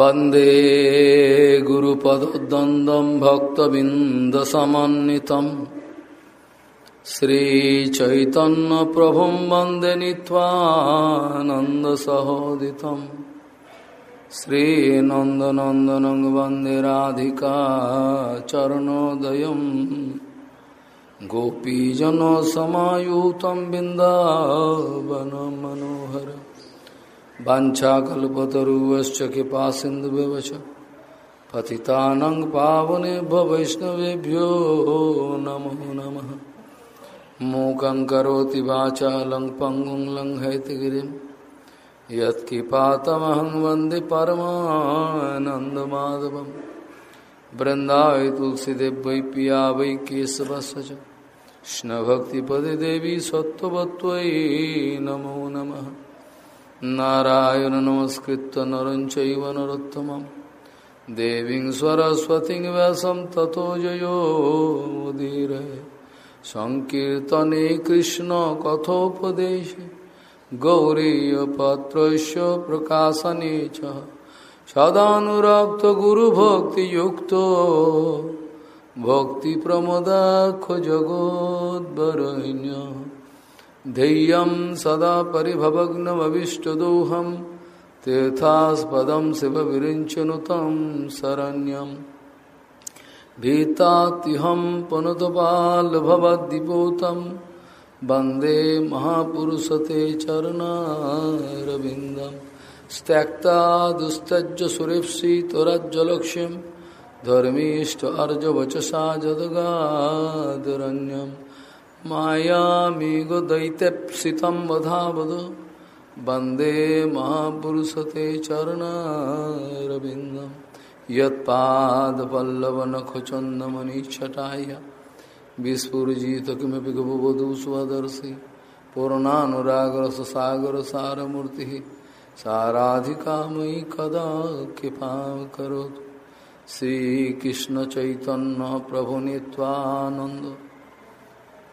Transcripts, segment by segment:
वंदे गुरुपदद्वन्द्वं भक्तबिन्दसमन्वितं श्रीचैतन्यप्रभुं वंदे नीत्वानन्दसहोदितं। श्रीनन्दनन्दनं वंदे राधिका चरणोदयं गोपीजनसमायुतं बिन्दावनं मनोहर वाछाकल्पतरुवश्च कृपा सिन्धुव्यवच पतितानं पावने वैष्णवेभ्यो नमो नम। मूक करोति वाचालं पङ्गुं लङ्घयतिगिरिं यत्किपातमहं वंदे परमानन्दमाधवं तुलसीदेव पिया वै केशवस्य देवी सत्त्ववत्त्वयि नमो नमः। नारायण नमस्कृत नर चरम देवी सरस्वती वैसम तथो जो संकर्तने कृष्ण कथोपदेश। गौरीपात्र प्रकाशने सदाक्त गुरभक्ति भक्ति प्रमोदाख जगोदरण्य ध्येयं सदा परिभवग्नमविष्टदोहं, तीर्थास्पदं शिवविरिञ्चनुतं शरण्यं। भीतात्यहं पुनतपाल्भवद्दिपोतं वंदे महापुरुषते चरणारविन्दं। त्यक्ता दुस्तज्य सुरेप्सितरज्जलक्ष्यं धर्मीष्ट अर्जवचसा जदगादरण्यम्। मायामेघ दैत्यप्सितं वधावद वंदे महापुरुषते चरणारविन्दं। यत्पादपल्लवनखचन्दमनिच्छटाय। विस्फुजित किमपि गभुवधू स्वदर्शि। पूर्णानुरागरससागरसारमूर्तिः। साराधिका मयि कदा कृपां करोतु श्रीकृष्णचैतन्यप्रभुनित्वानन्द।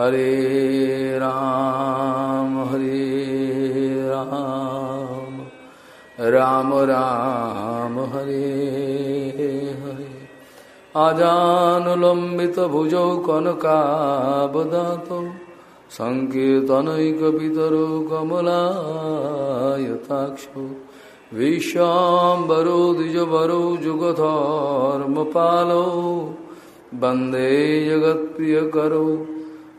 हरे राम हरे राम। राम राम, हरे हरे। आजानुलम्बित भुजौ कनकाबदातौ। सङ्कीर्तनैकपितरो कमलायताक्षौ। विश्वाम्बरो द्विजवरौ जुगधर्मपालौ। वंदे जगत्प्रियकरौ।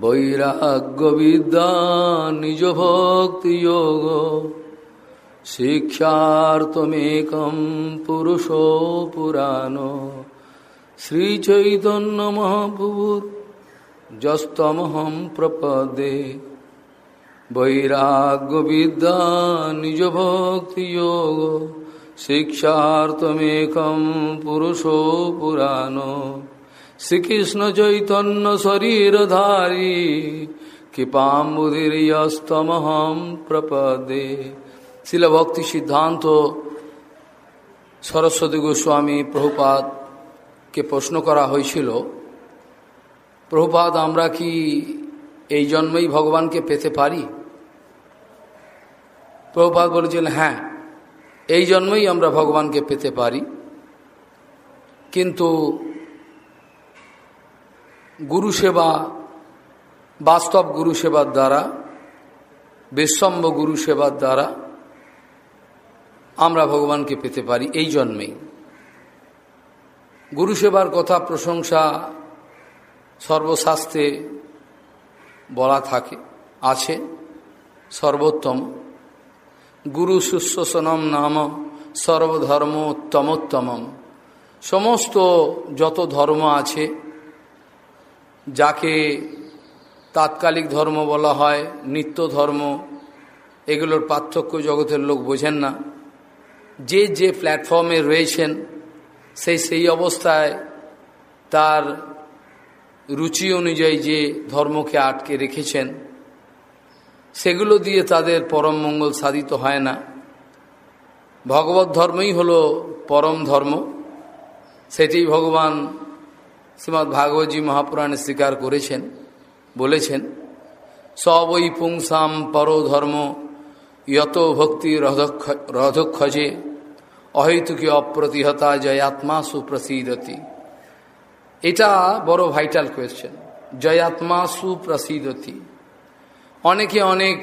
বৈরাগ্যবিদ্যা, নিজ ভক্তি যোগ, শিক্ষার্থমেকম পুরুষ পুরাণ। শ্রীচৈতন্য মহাপুর যস্তমহম প্রপদে। বৈরাগ্যবিদ্যা, নিজ ভক্তি যোগ, শিক্ষার্থমেকম পুরুষ পুরাণ। শ্রীকৃষ্ণ চৈতন্য শরীরধারী কৃপাম্বুধিস্তমহম প্রপদে। শিল ভক্তি সিদ্ধান্ত সরস্বতী গোস্বামী প্রভুপাদ কে প্রশ্ন করা হয়েছিল, প্রভুপাদ, আমরা কি এই জন্মেই ভগবানকে পেতে পারি? প্রভুপাদ বলেছিলেন হ্যাঁ এই জন্মেই আমরা ভগবানকে পেতে পারি। কিন্তু গুরু সেবা, বাস্তব গুরু সেবার দ্বারা বেশ্বম্ব গুরু সেবার দ্বারা আমরা ভগবানকে পেতে পারি এই জন্মেই। গুরু সেবার কথা প্রশংসা সর্বশাস্ত্রে বলা থাকে, আছে, সর্বোত্তম। গুরু শুশ্বাসনম নাম সর্বধর্ম উত্তমোত্তমম সমস্ত যত ধর্ম আছে যাকে তাৎকালিক ধর্ম বলা হয় নিত্য ধর্ম, এগুলোর পার্থক্য জগতের লোক বোঝেন না। যে যে প্ল্যাটফর্মে রয়েছেন সেই সেই অবস্থায় তার রুচি অনুযায়ী যে ধর্মকে আটকে রেখেছেন, সেগুলো দিয়ে তাদের পরম মঙ্গল সাধিত হয় না। ভগবত ধর্মই হল পরম ধর্ম। সেটি ভগবান শ্রীমৎ ভাগবতী মহাপুরাণে স্বীকার করেছেন, বলেছেন সবই পুংসাম পরধর্ম ইয়ত ভক্তি রধক্ষজে অহৈতুকী অপ্রতিহতা জয়াত্মা সুপ্রসিদতি এটা বড় ভাইটাল কোয়েশ্চেন জয়াত্মা সুপ্রসিদতি অনেকে অনেক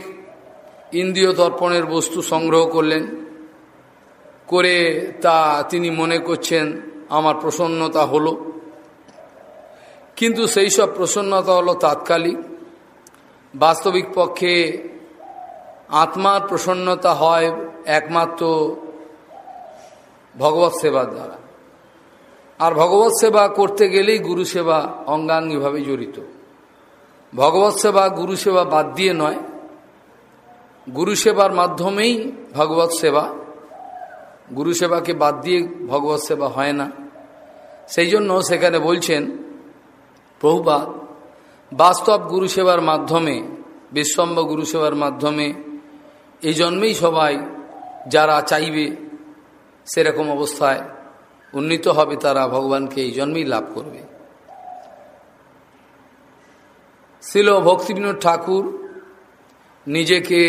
ইন্দ্রিয় দর্পণের বস্তু সংগ্রহ করলেন, করে তা তিনি মনে করছেন, আমার প্রসন্নতা হলো। কিন্তু সেই সব প্রসন্নতা হলো তাৎকালিক। বাস্তবিক পক্ষে আত্মার প্রসন্নতা হয় একমাত্র ভগবত সেবার দ্বারা। আর ভগবত সেবা করতে গেলেই গুরু সেবা অঙ্গাঙ্গিভাবে জড়িত। ভগবত সেবা গুরু সেবা বাদ দিয়ে নয়, গুরু সেবার মাধ্যমেই ভগবত সেবা, গুরু সেবাকে বাদ দিয়ে ভগবত সেবা হয় না। সেই জন্য সেখানে বলছেন প্রভুপাত বাস্তব গুরু সেবার মাধ্যমে বিশ্বম্ব গুরু সেবার মাধ্যমে, এই জন্মেই সবাই যারা চাইবে সেরকম অবস্থায় উন্নীত হবে তারা ভগবানকে এই জন্মেই লাভ করবে। ছিল ভক্তিবিনোদ ঠাকুর নিজেকে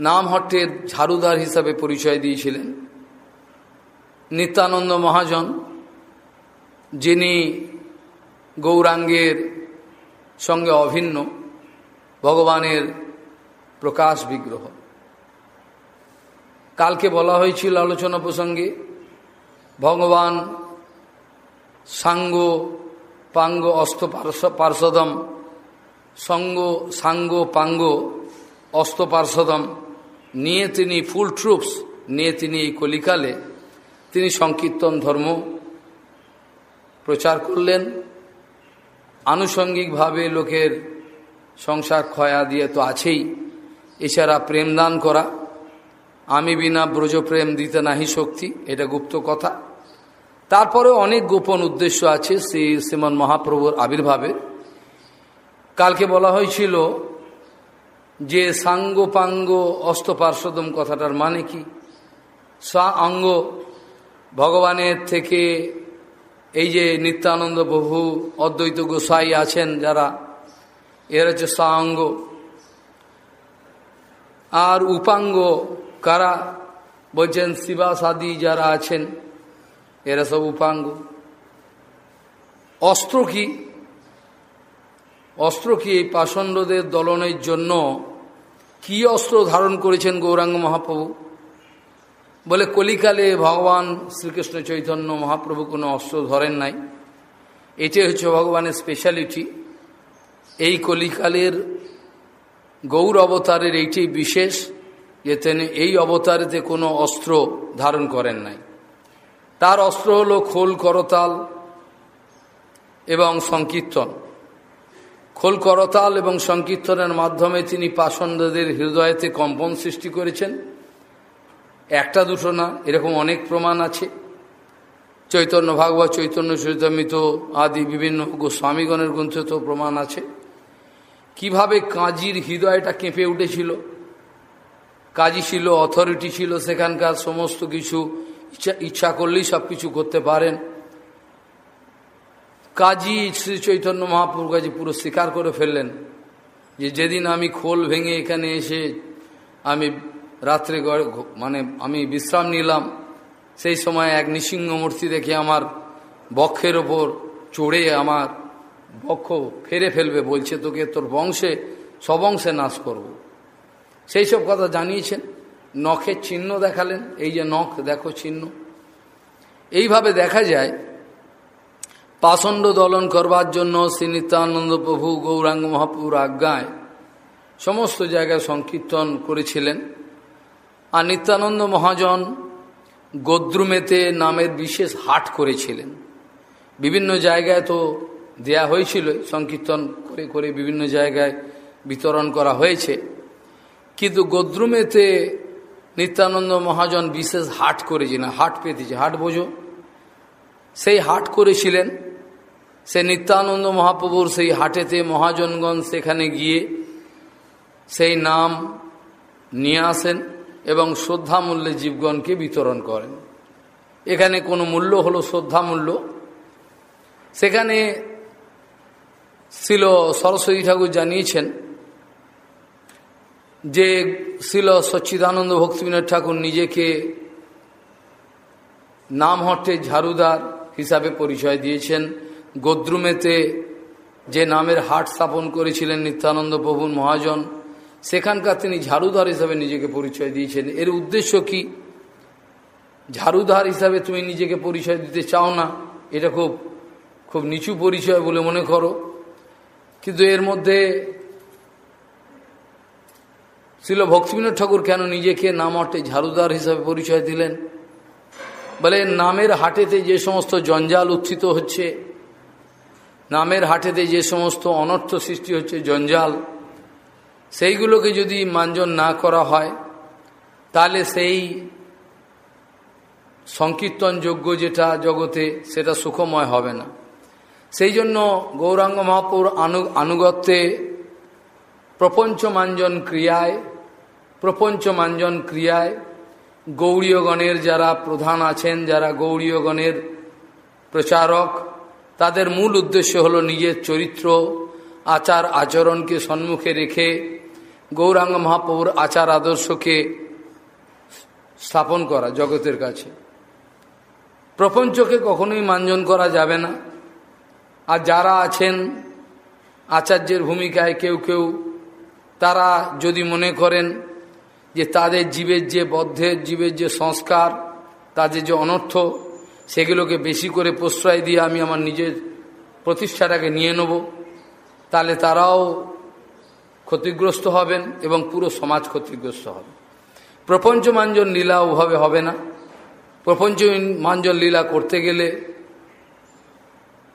নাম নামহট্টের ঝাড়ুদার হিসাবে পরিচয় দিয়েছিলেন। নিত্যানন্দ মহাজন, যিনি গৌরাঙ্গের সঙ্গে অভিন্ন ভগবানের প্রকাশ বিগ্রহ। কালকে বলা হয়েছিল আলোচনা প্রসঙ্গে, ভগবান সাঙ্গ পাঙ্গ অস্ত পার্শ্বদম সঙ্গ সাঙ্গ পাঙ্গ অস্ত পার্শ্বদম নিয়ে তিনি ফুল ট্রুপস, নিয়ে তিনি এই কলিকালে তিনি সংকীর্তন ধর্ম প্রচার করলেন। আনুষঙ্গিকভাবে লোকের সংসার ক্ষয়া দিয়ে তো আছেই। এছাড়া প্রেমদান করা, আমি বিনা ব্রজপ্রেম দিতে নাহি শক্তি, এটা গুপ্ত কথা। তারপরে অনেক গোপন উদ্দেশ্য আছে শ্রী শ্রীমন মহাপ্রভুর আবির্ভাবের কালকে বলা হয়েছিল যে সাঙ্গ পাঙ্গ অস্তপার্শ্বদম কথাটার মানে কি? সা অঙ্গ ভগবানের থেকে এই যে নিত্যানন্দ প্রভু অদ্বৈত গোসাই আছেন যারা, এর হচ্ছে সাঙ্গ। আর উপাঙ্গ কারা? বলছেন শিবাসাদি যারা আছেন, এরা সব উপাঙ্গ। অস্ত্র কি? অস্ত্র কি এই পাষণ্ডদের দলনের জন্য কি অস্ত্র ধারণ করেছেন গৌরাঙ্গ মহাপ্রভু? বলে, কলিকালে ভগবান শ্রীকৃষ্ণ চৈতন্য মহাপ্রভু কোনো অস্ত্র ধরেন নাই। এটাই হচ্ছে ভগবানের স্পেশালিটি এই কলিকালের গৌর অবতারের এইটি বিশেষ যে তিনি এই অবতারেতে কোনো অস্ত্র ধারণ করেন নাই। তার অস্ত্র হল খোল করতাল এবং সংকীর্তন। খোল করতাল এবং সংকীর্তনের মাধ্যমে তিনি পাষণ্ডদের হৃদয়তে কম্পন সৃষ্টি করেছেন। একটা দুটো না, এরকম অনেক প্রমাণ আছে। চৈতন্য ভাগবত, চৈতন্য চৈতমিত আদি বিভিন্ন গোস্বামীগণের গ্রন্থে তো প্রমাণ আছে। কীভাবে কাজীর হৃদয়টা কেঁপে উঠেছিল? কাজী ছিল, অথরিটি ছিল, সেখানকার সমস্ত কিছু ইচ্ছা ইচ্ছা করলেই সব কিছু করতে পারেন। কাজী শ্রী চৈতন্য মহাপুর কাজী পুরো স্বীকার করে ফেললেন যে, যেদিন আমি খোল ভেঙে এখানে এসে আমি রাত্রে মানে আমি বিশ্রাম নিলাম। সেই সময় এক নৃসিংহ মূর্তি দেখে আমার বক্ষের ওপর চড়ে আমার বক্ষ ফেরে ফেলবে, বলছে, তোকে তোর বংশে সবংশে নাশ করব। সেই সব কথা জানিয়েছেন। নখের চিহ্ন দেখালেন। এই যে নখ, দেখো চিহ্ন। এইভাবে দেখা যায়, পাষণ্ড দলন করবার জন্য শ্রী নিত্যানন্দ প্রভু গৌরাঙ্গ মহাপুর আজ্ঞায় সমস্ত জায়গায় সংকীর্তন করেছিলেন। আর নিত্যানন্দ মহাজন গদ্রুমেতে নামের বিশেষ হাট করেছিলেন। বিভিন্ন জায়গায় তো দেয়া হয়েছিল, সংকীর্তন করে করে বিভিন্ন জায়গায় বিতরণ করা হয়েছে। কিন্তু গদ্রুমেতে নিত্যানন্দ মহাজন বিশেষ হাট করেছিলেন, হাট পেতেছে, হাট বোঝো। সেই হাট করেছিলেন সে নিত্যানন্দ মহাপ্রভুর সেই হাটেতে মহাজনগণ সেখানে গিয়ে সেই নাম নিয়ে আসেন। এবং শ্রদ্ধা মূল্যে জীবগণকে বিতরণ করেন। এখানে কোনো মূল্য হলো শ্রদ্ধা মূল্য সেখানে ছিল সরস্বতী ঠাকুর জানিয়েছেন যে ছিল সচ্চিদানন্দ ভক্তিবিনোদ ঠাকুর নিজেকে নাম হট্টে ঝাড়ুদার হিসাবে পরিচয় দিয়েছেন। গদ্রুমেতে যে নামের হাট স্থাপন করেছিলেন নিত্যানন্দ প্রভুর মহাজন সেখানকার তিনি ঝাড়ুদার হিসাবে নিজেকে পরিচয় দিয়েছেন। এর উদ্দেশ্য কি? ঝাড়ুদার হিসাবে তুমি নিজেকে পরিচয় দিতে চাও না, এটা খুব খুব নিচু পরিচয় বলে মনে করো। কিন্তু এর মধ্যে ছিল ভক্তিবিনোদ ঠাকুর কেন নিজেকে নাম অর্থে ঝাড়ুদার হিসাবে পরিচয় দিলেন? বলে, নামের হাটেতে যে সমস্ত জঞ্জাল উত্থিত হচ্ছে, নামের হাটেতে যে সমস্ত অনর্থ সৃষ্টি হচ্ছে, জঞ্জাল সেইগুলোকে যদি মাঞ্জন না করা হয়, তাহলে সেই সংকীর্তন যোগ্য যেটা জগতে, সেটা সুখময় হবে না। সেই জন্য গৌরাঙ্গ মহাপুর আনু, আনুগত্যে প্রপঞ্চ মাঞ্জন ক্রিয়ায়, প্রপঞ্চ মাঞ্জন ক্রিয়ায় গৌরীয়গণের যারা প্রধান আছেন, যারা গৌরীয়গণের প্রচারক, তাদের মূল উদ্দেশ্য হল নিজের চরিত্র, আচার, আচরণকে সম্মুখে রেখে গৌরাঙ্গ মহাপ্রভুর আচার আদর্শকে স্থাপন করা জগতের কাছে। প্রপঞ্চকে কখনোই মাঞ্জন করা যাবে না। আর যারা আছেন, আচার্যের ভূমিকায় কেউ কেউ, তারা যদি মনে করেন যে তাদের জীবের যে বদ্ধের, জীবের যে সংস্কার, তাদের যে অনর্থ, সেগুলোকে বেশি করে প্রশ্রয় দিয়ে আমি আমার নিজের প্রতিষ্ঠাটাকে নিয়ে নেব, তাহলে তারাও ক্ষতিগ্রস্ত হবেন এবং পুরো সমাজ ক্ষতিগ্রস্ত হবে। প্রপঞ্চ মাঞ্জন লীলা ওভাবে হবে না। প্রপঞ্চ মাঞ্জন লীলা করতে গেলে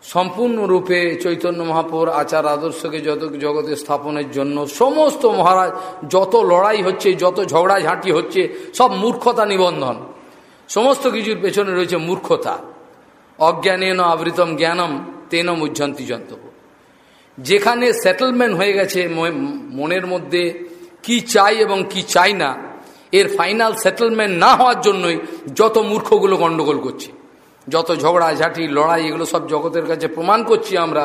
সম্পূর্ণরূপে চৈতন্য মহাপুর আচার আদর্শকে যত জগতে স্থাপনের জন্য সমস্ত মহারাজ, যত লড়াই হচ্ছে, যত ঝগড়াঝাঁটি হচ্ছে, সব মূর্খতা নিবন্ধন। সমস্ত কিছুর পেছনে রয়েছে মূর্খতা। অজ্ঞানেন আবৃতম জ্ঞানম তেন মুজ্জন্তি জন্তব যেখানে সেটেলমেন্ট হয়ে গেছে মনের মধ্যে কি চাই এবং কি চাই না, এর ফাইনাল সেটেলমেন্ট না হওয়ার জন্যই যত মূর্খগুলো গণ্ডগোল করছে, যত ঝগড়া, ঝাঁটি, লড়াই, এগুলো সব জগতের কাছে প্রমাণ করছি আমরা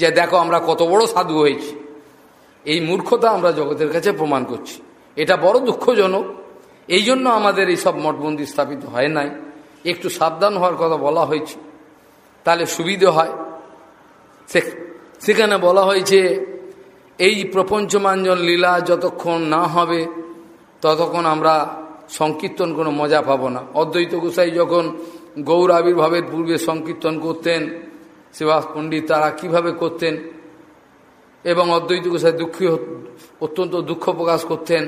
যে দেখো আমরা কত বড় সাধু হয়েছি। এই মূর্খতা আমরা জগতের কাছে প্রমাণ করছি। এটা বড় দুঃখজনক। এই জন্য আমাদের এই সব মঠবন্দি স্থাপিত হয় নাই। একটু সাবধান হওয়ার কথা বলা হয়েছে। তাহলে সুবিধে হয়। সেখানে বলা হয়েছে, এই প্রপঞ্চমাঞ্জন লীলা যতক্ষণ না হবে, ততক্ষণ আমরা সংকীর্তন কোনো মজা পাবো না। অদ্বৈত গোসাই যখন গৌর আবির্ভাবের পূর্বে সংকীর্তন করতেন, সেবাস পণ্ডিত তারা কীভাবে করতেন, এবং অদ্বৈত গোসাই দুঃখী অত্যন্ত দুঃখ প্রকাশ করতেন।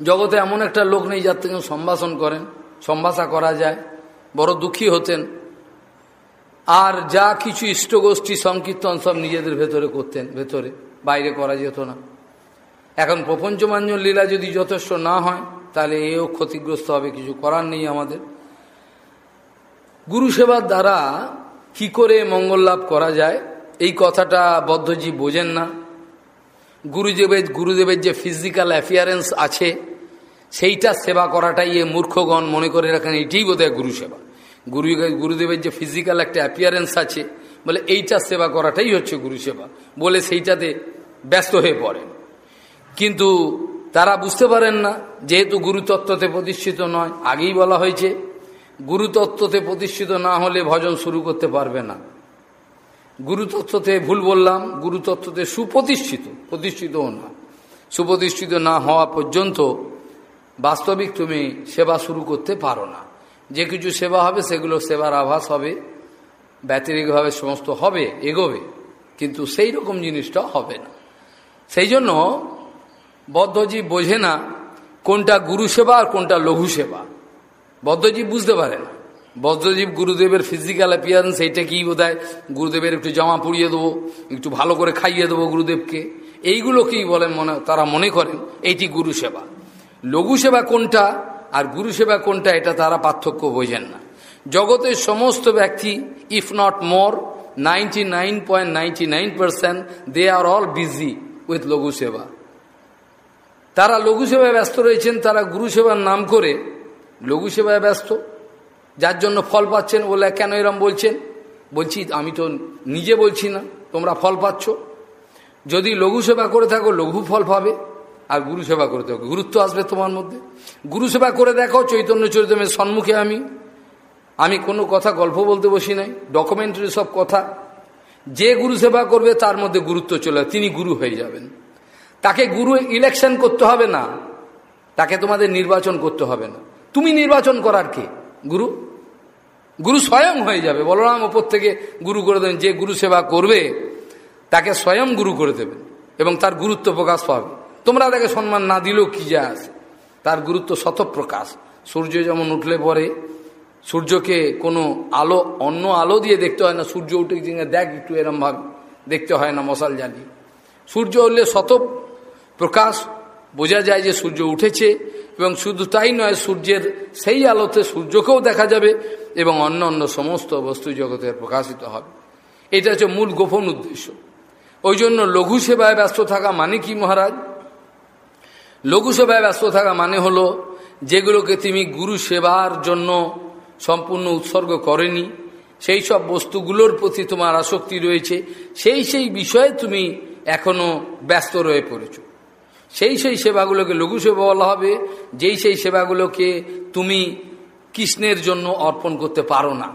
জগতে এমন একটা লোক নেই যার থেকে সম্ভাষণ করেন, সম্ভাষা করা যায়, বড় দুঃখী হতেন। আর যা কিছু ইষ্টগোষ্ঠী সংকীর্তন সব নিজেদের ভেতরে করতেন, ভেতরে, বাইরে করা যেত না। এখন প্রপঞ্চমাঞ্জন লীলা যদি যথেষ্ট না হয়, তাহলে এও ক্ষতিগ্রস্ত হবে, কিছু করার নেই আমাদের। গুরু সেবার দ্বারা কি করে মঙ্গল লাভ করা যায়, এই কথাটা বদ্ধজী বোঝেন না। গুরুদেবের গুরুদেবের যে ফিজিক্যাল অ্যাফিয়ারেন্স আছে, সেইটা সেবা করাটাই এ মূর্খগণ মনে করে রাখেন এইটাই বোধহয় গুরু সেবা গুরু গুরুদেবের যে ফিজিক্যাল একটা অ্যাপিয়ারেন্স আছে, বলে এইটা সেবা করাটাই হচ্ছে গুরু সেবা। বলে সেইটাতে ব্যস্ত হয়ে পড়েন। কিন্তু তারা বুঝতে পারেন না, যেহেতু গুরুতত্ত্বতে প্রতিষ্ঠিত নয়, আগেই বলা হয়েছে গুরুতত্ত্বতে প্রতিষ্ঠিত না হলে ভজন শুরু করতে পারবে না। গুরুতত্ত্বতে ভুল বললাম গুরুতত্ত্বতে সুপ্রতিষ্ঠিত, প্রতিষ্ঠিতও না। সুপ্রতিষ্ঠিত না হওয়া পর্যন্ত বাস্তবিক তুমি সেবা শুরু করতে পারো না। যে কিছু সেবা হবে, সেগুলো সেবার আভাস হবে, ব্যতিরিকভাবে সমস্ত হবে, এগোবে। কিন্তু সেই রকম জিনিসটা হবে না। সেই জন্য বদ্ধজীব বোঝে না কোনটা গুরু সেবা আর কোনটা লঘু সেবা। বদ্ধজীব বুঝতে পারে না। বদ্ধজীব গুরুদেবের ফিজিক্যাল অ্যাপিয়ারেন্স এইটা কি বোধ হয় গুরুদেবের একটু জামা পুড়িয়ে দেবো, একটু ভালো করে খাইয়ে দেবো গুরুদেবকে। এইগুলো কি বলেন মনে তারা মনে করেন, এইটি গুরু সেবা। লঘু সেবা কোনটা? আর গুরু সেবা কোনটা, এটা তারা পার্থক্য বোঝেন না। জগতের সমস্ত ব্যক্তি if not more ninety nine point ninety nine percent they are all busy with লঘু সেবা। তারা লঘু সেবায় ব্যস্ত রয়েছেন, তারা গুরু সেবার নাম করে লঘু সেবায় ব্যস্ত। যার জন্য ফল পাচ্ছেন বলে কেন এরম বলছেন? বলছি, আমি তো নিজে বলছি না, তোমরা ফল পাচ্ছ। যদি লঘু সেবা করে থাকো, লঘু ফল পাবে। আর গুরু সেবা করে থাকো গুরুত্ব আসবে তোমার মধ্যে। গুরু সেবা করে দেখো চৈতন্য চরিতমের সম্মুখে আমি। আমি কোনো কথা, গল্প বলতে বসি নাই। ডকুমেন্টারি সব কথা। যে গুরু সেবা করবে, তার মধ্যে গুরুত্ব চলে তিনি গুরু হয়ে যাবেন। তাকে গুরু ইলেকশন করতে হবে না। তাকে তোমাদের নির্বাচন করতে হবে না। তুমি নির্বাচন করার কে? গুরু? গুরু স্বয়ং হয়ে যাবে। বলরাম ওপর থেকে গুরু করে দেবেন যে গুরু সেবা করবে, তাকে স্বয়ং গুরু করে দেবেন এবং তার গুরুত্ব প্রকাশ পাবে। তোমরা তাকে সম্মান না দিলেও কি যা আছে? তার গুরুত্ব শতপ্রকাশ সূর্য যেমন উঠলে পরে, সূর্যকে কোনো আলো, অন্য আলো দিয়ে দেখতে হয় না। সূর্য উঠে দেখ একটু এরমভাবে দেখতে হয় না মশাল জ্বালিয়ে সূর্য উঠলে শত প্রকাশ বোঝা যায় যে সূর্য উঠেছে এবং শুধু তাই নয়, সূর্যের সেই আলোতে সূর্যকেও দেখা যাবে এবং অন্য অন্য সমস্ত বস্তু জগতের প্রকাশিত হবে। এটা হচ্ছে মূল গোপন উদ্দেশ্য। ওই জন্য লঘু সেবায় ব্যস্ত থাকা মানে কি মহারাজ লঘু সেবায় ব্যস্ত থাকা মানে হলো যেগুলোকে তুমি গুরু সেবার জন্য সম্পূর্ণ উৎসর্গ করেনি। সেই সব বস্তুগুলোর প্রতি তোমার আসক্তি রয়েছে। সেই সেই বিষয়ে তুমি এখনও ব্যস্ত রয়ে পড়েছ। সেই সেই সেবাগুলোকে লঘু সেবা বলা হবে। যেই সেই সেবাগুলোকে তুমি কৃষ্ণের জন্য অর্পণ করতে পারো না।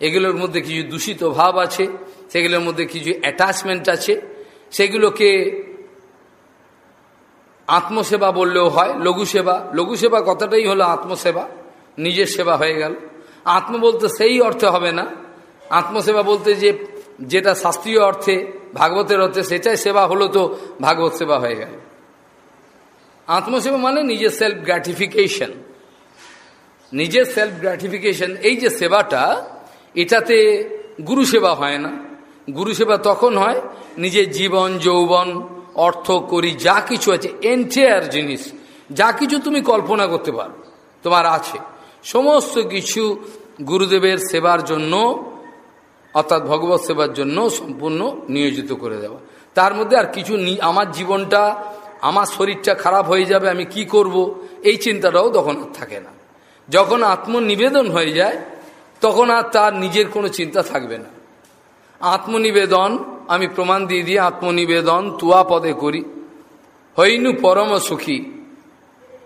এগুলোর মধ্যে কিছু দূষিত ভাব আছে, সেগুলোর মধ্যে কিছু অ্যাটাচমেন্ট আছে। সেগুলোকে আত্মসেবা বললেও হয়, লঘু সেবা। লঘু সেবা কথাটাই হলো আত্মসেবা। নিজের সেবা হয়ে গেল। আত্ম বলতে সেই অর্থে হবে না। আত্মসেবা বলতে যে, যেটা শাস্ত্রীয় অর্থে, ভাগবতের অর্থে, সেটাই সেবা হলো তো ভাগবত সেবা হয়ে গেল। আত্মসেবা মানে নিজের সেলফ গ্র্যাটিফিকেশন নিজের সেলফ গ্র্যাটিফিকেশন এই যে সেবাটা, এটাতে গুরু সেবা হয় না। গুরু সেবা তখন হয় নিজের জীবন, যৌবন অর্থ করি, যা কিছু আছে এন্টায়ার জিনিস, যা কিছু তুমি কল্পনা করতে পারো, তোমার আছে। সমস্ত কিছু গুরুদেবের সেবার জন্য, অর্থাৎ ভগবত সেবার জন্য সম্পূর্ণ নিয়োজিত করে দেওয়া। তার মধ্যে আর কিছু আমার জীবনটা, আমার শরীরটা খারাপ হয়ে যাবে, আমি কি করব? এই চিন্তাটাও তখন আর থাকে না। যখন আত্মনিবেদন হয়ে যায়, তখন আর তার নিজের কোনো চিন্তা থাকবে না। আত্মনিবেদন, আমি প্রমাণ দিয়ে দিয়ে আত্মনিবেদন তুয়া পদে করি। হইনু পরম সুখী।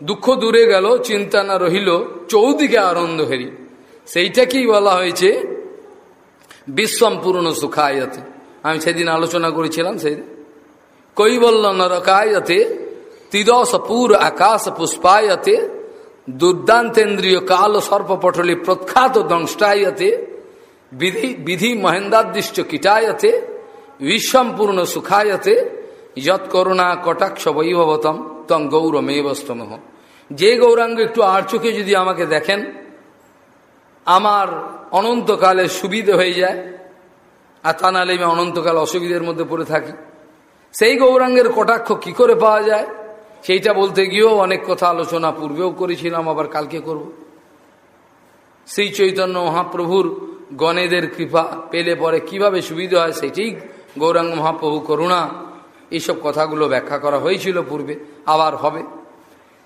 দুঃখ দূরে গেল চিন্তা না রহিল, চৌদিকে আনন্দ হেরি। সেইটাকেই বলা হয়েছে বিশ্বম্পূর্ণ সুখায়তে। আমি সেদিন আলোচনা করেছিলাম সেই কৈবল্য নরকায়তে তিদস পুর আকাশ পুষ্পায়তে, দুর্দান্তেন্দ্রীয় কাল সর্পপটলি প্রখ্যাত দংষ্টায়তে বিধি বিধি মহেন্দাদৃষ্ট কীটায়তে বিশ্বম্পূর্ণ সুখায়তে যৎকরুণা কটাক্ষ বৈভবতম, তং গৌরমেবস্তমহ যে গৌরাঙ্গ একটু আর চোখে যদি আমাকে দেখেন, আমার অনন্তকালে সুবিধে হয়ে যায়, আর তা নাহলে আমি অনন্তকাল অসুবিধের মধ্যে পড়ে থাকি। সেই গৌরাঙ্গের কটাক্ষ কি করে পাওয়া যায়? সেইটা বলতে গিয়েও অনেক কথা আলোচনা পূর্বেও করেছিলাম, আবার কালকে করব। শ্রী চৈতন্য মহাপ্রভুর গণেদের কৃপা পেলে পরে কীভাবে সুবিধা হয় সেটাই গৌরাঙ্গ মহাপ্রভু করুণা। এইসব কথাগুলো ব্যাখ্যা করা হয়েছিল পূর্বে, আবার হবে।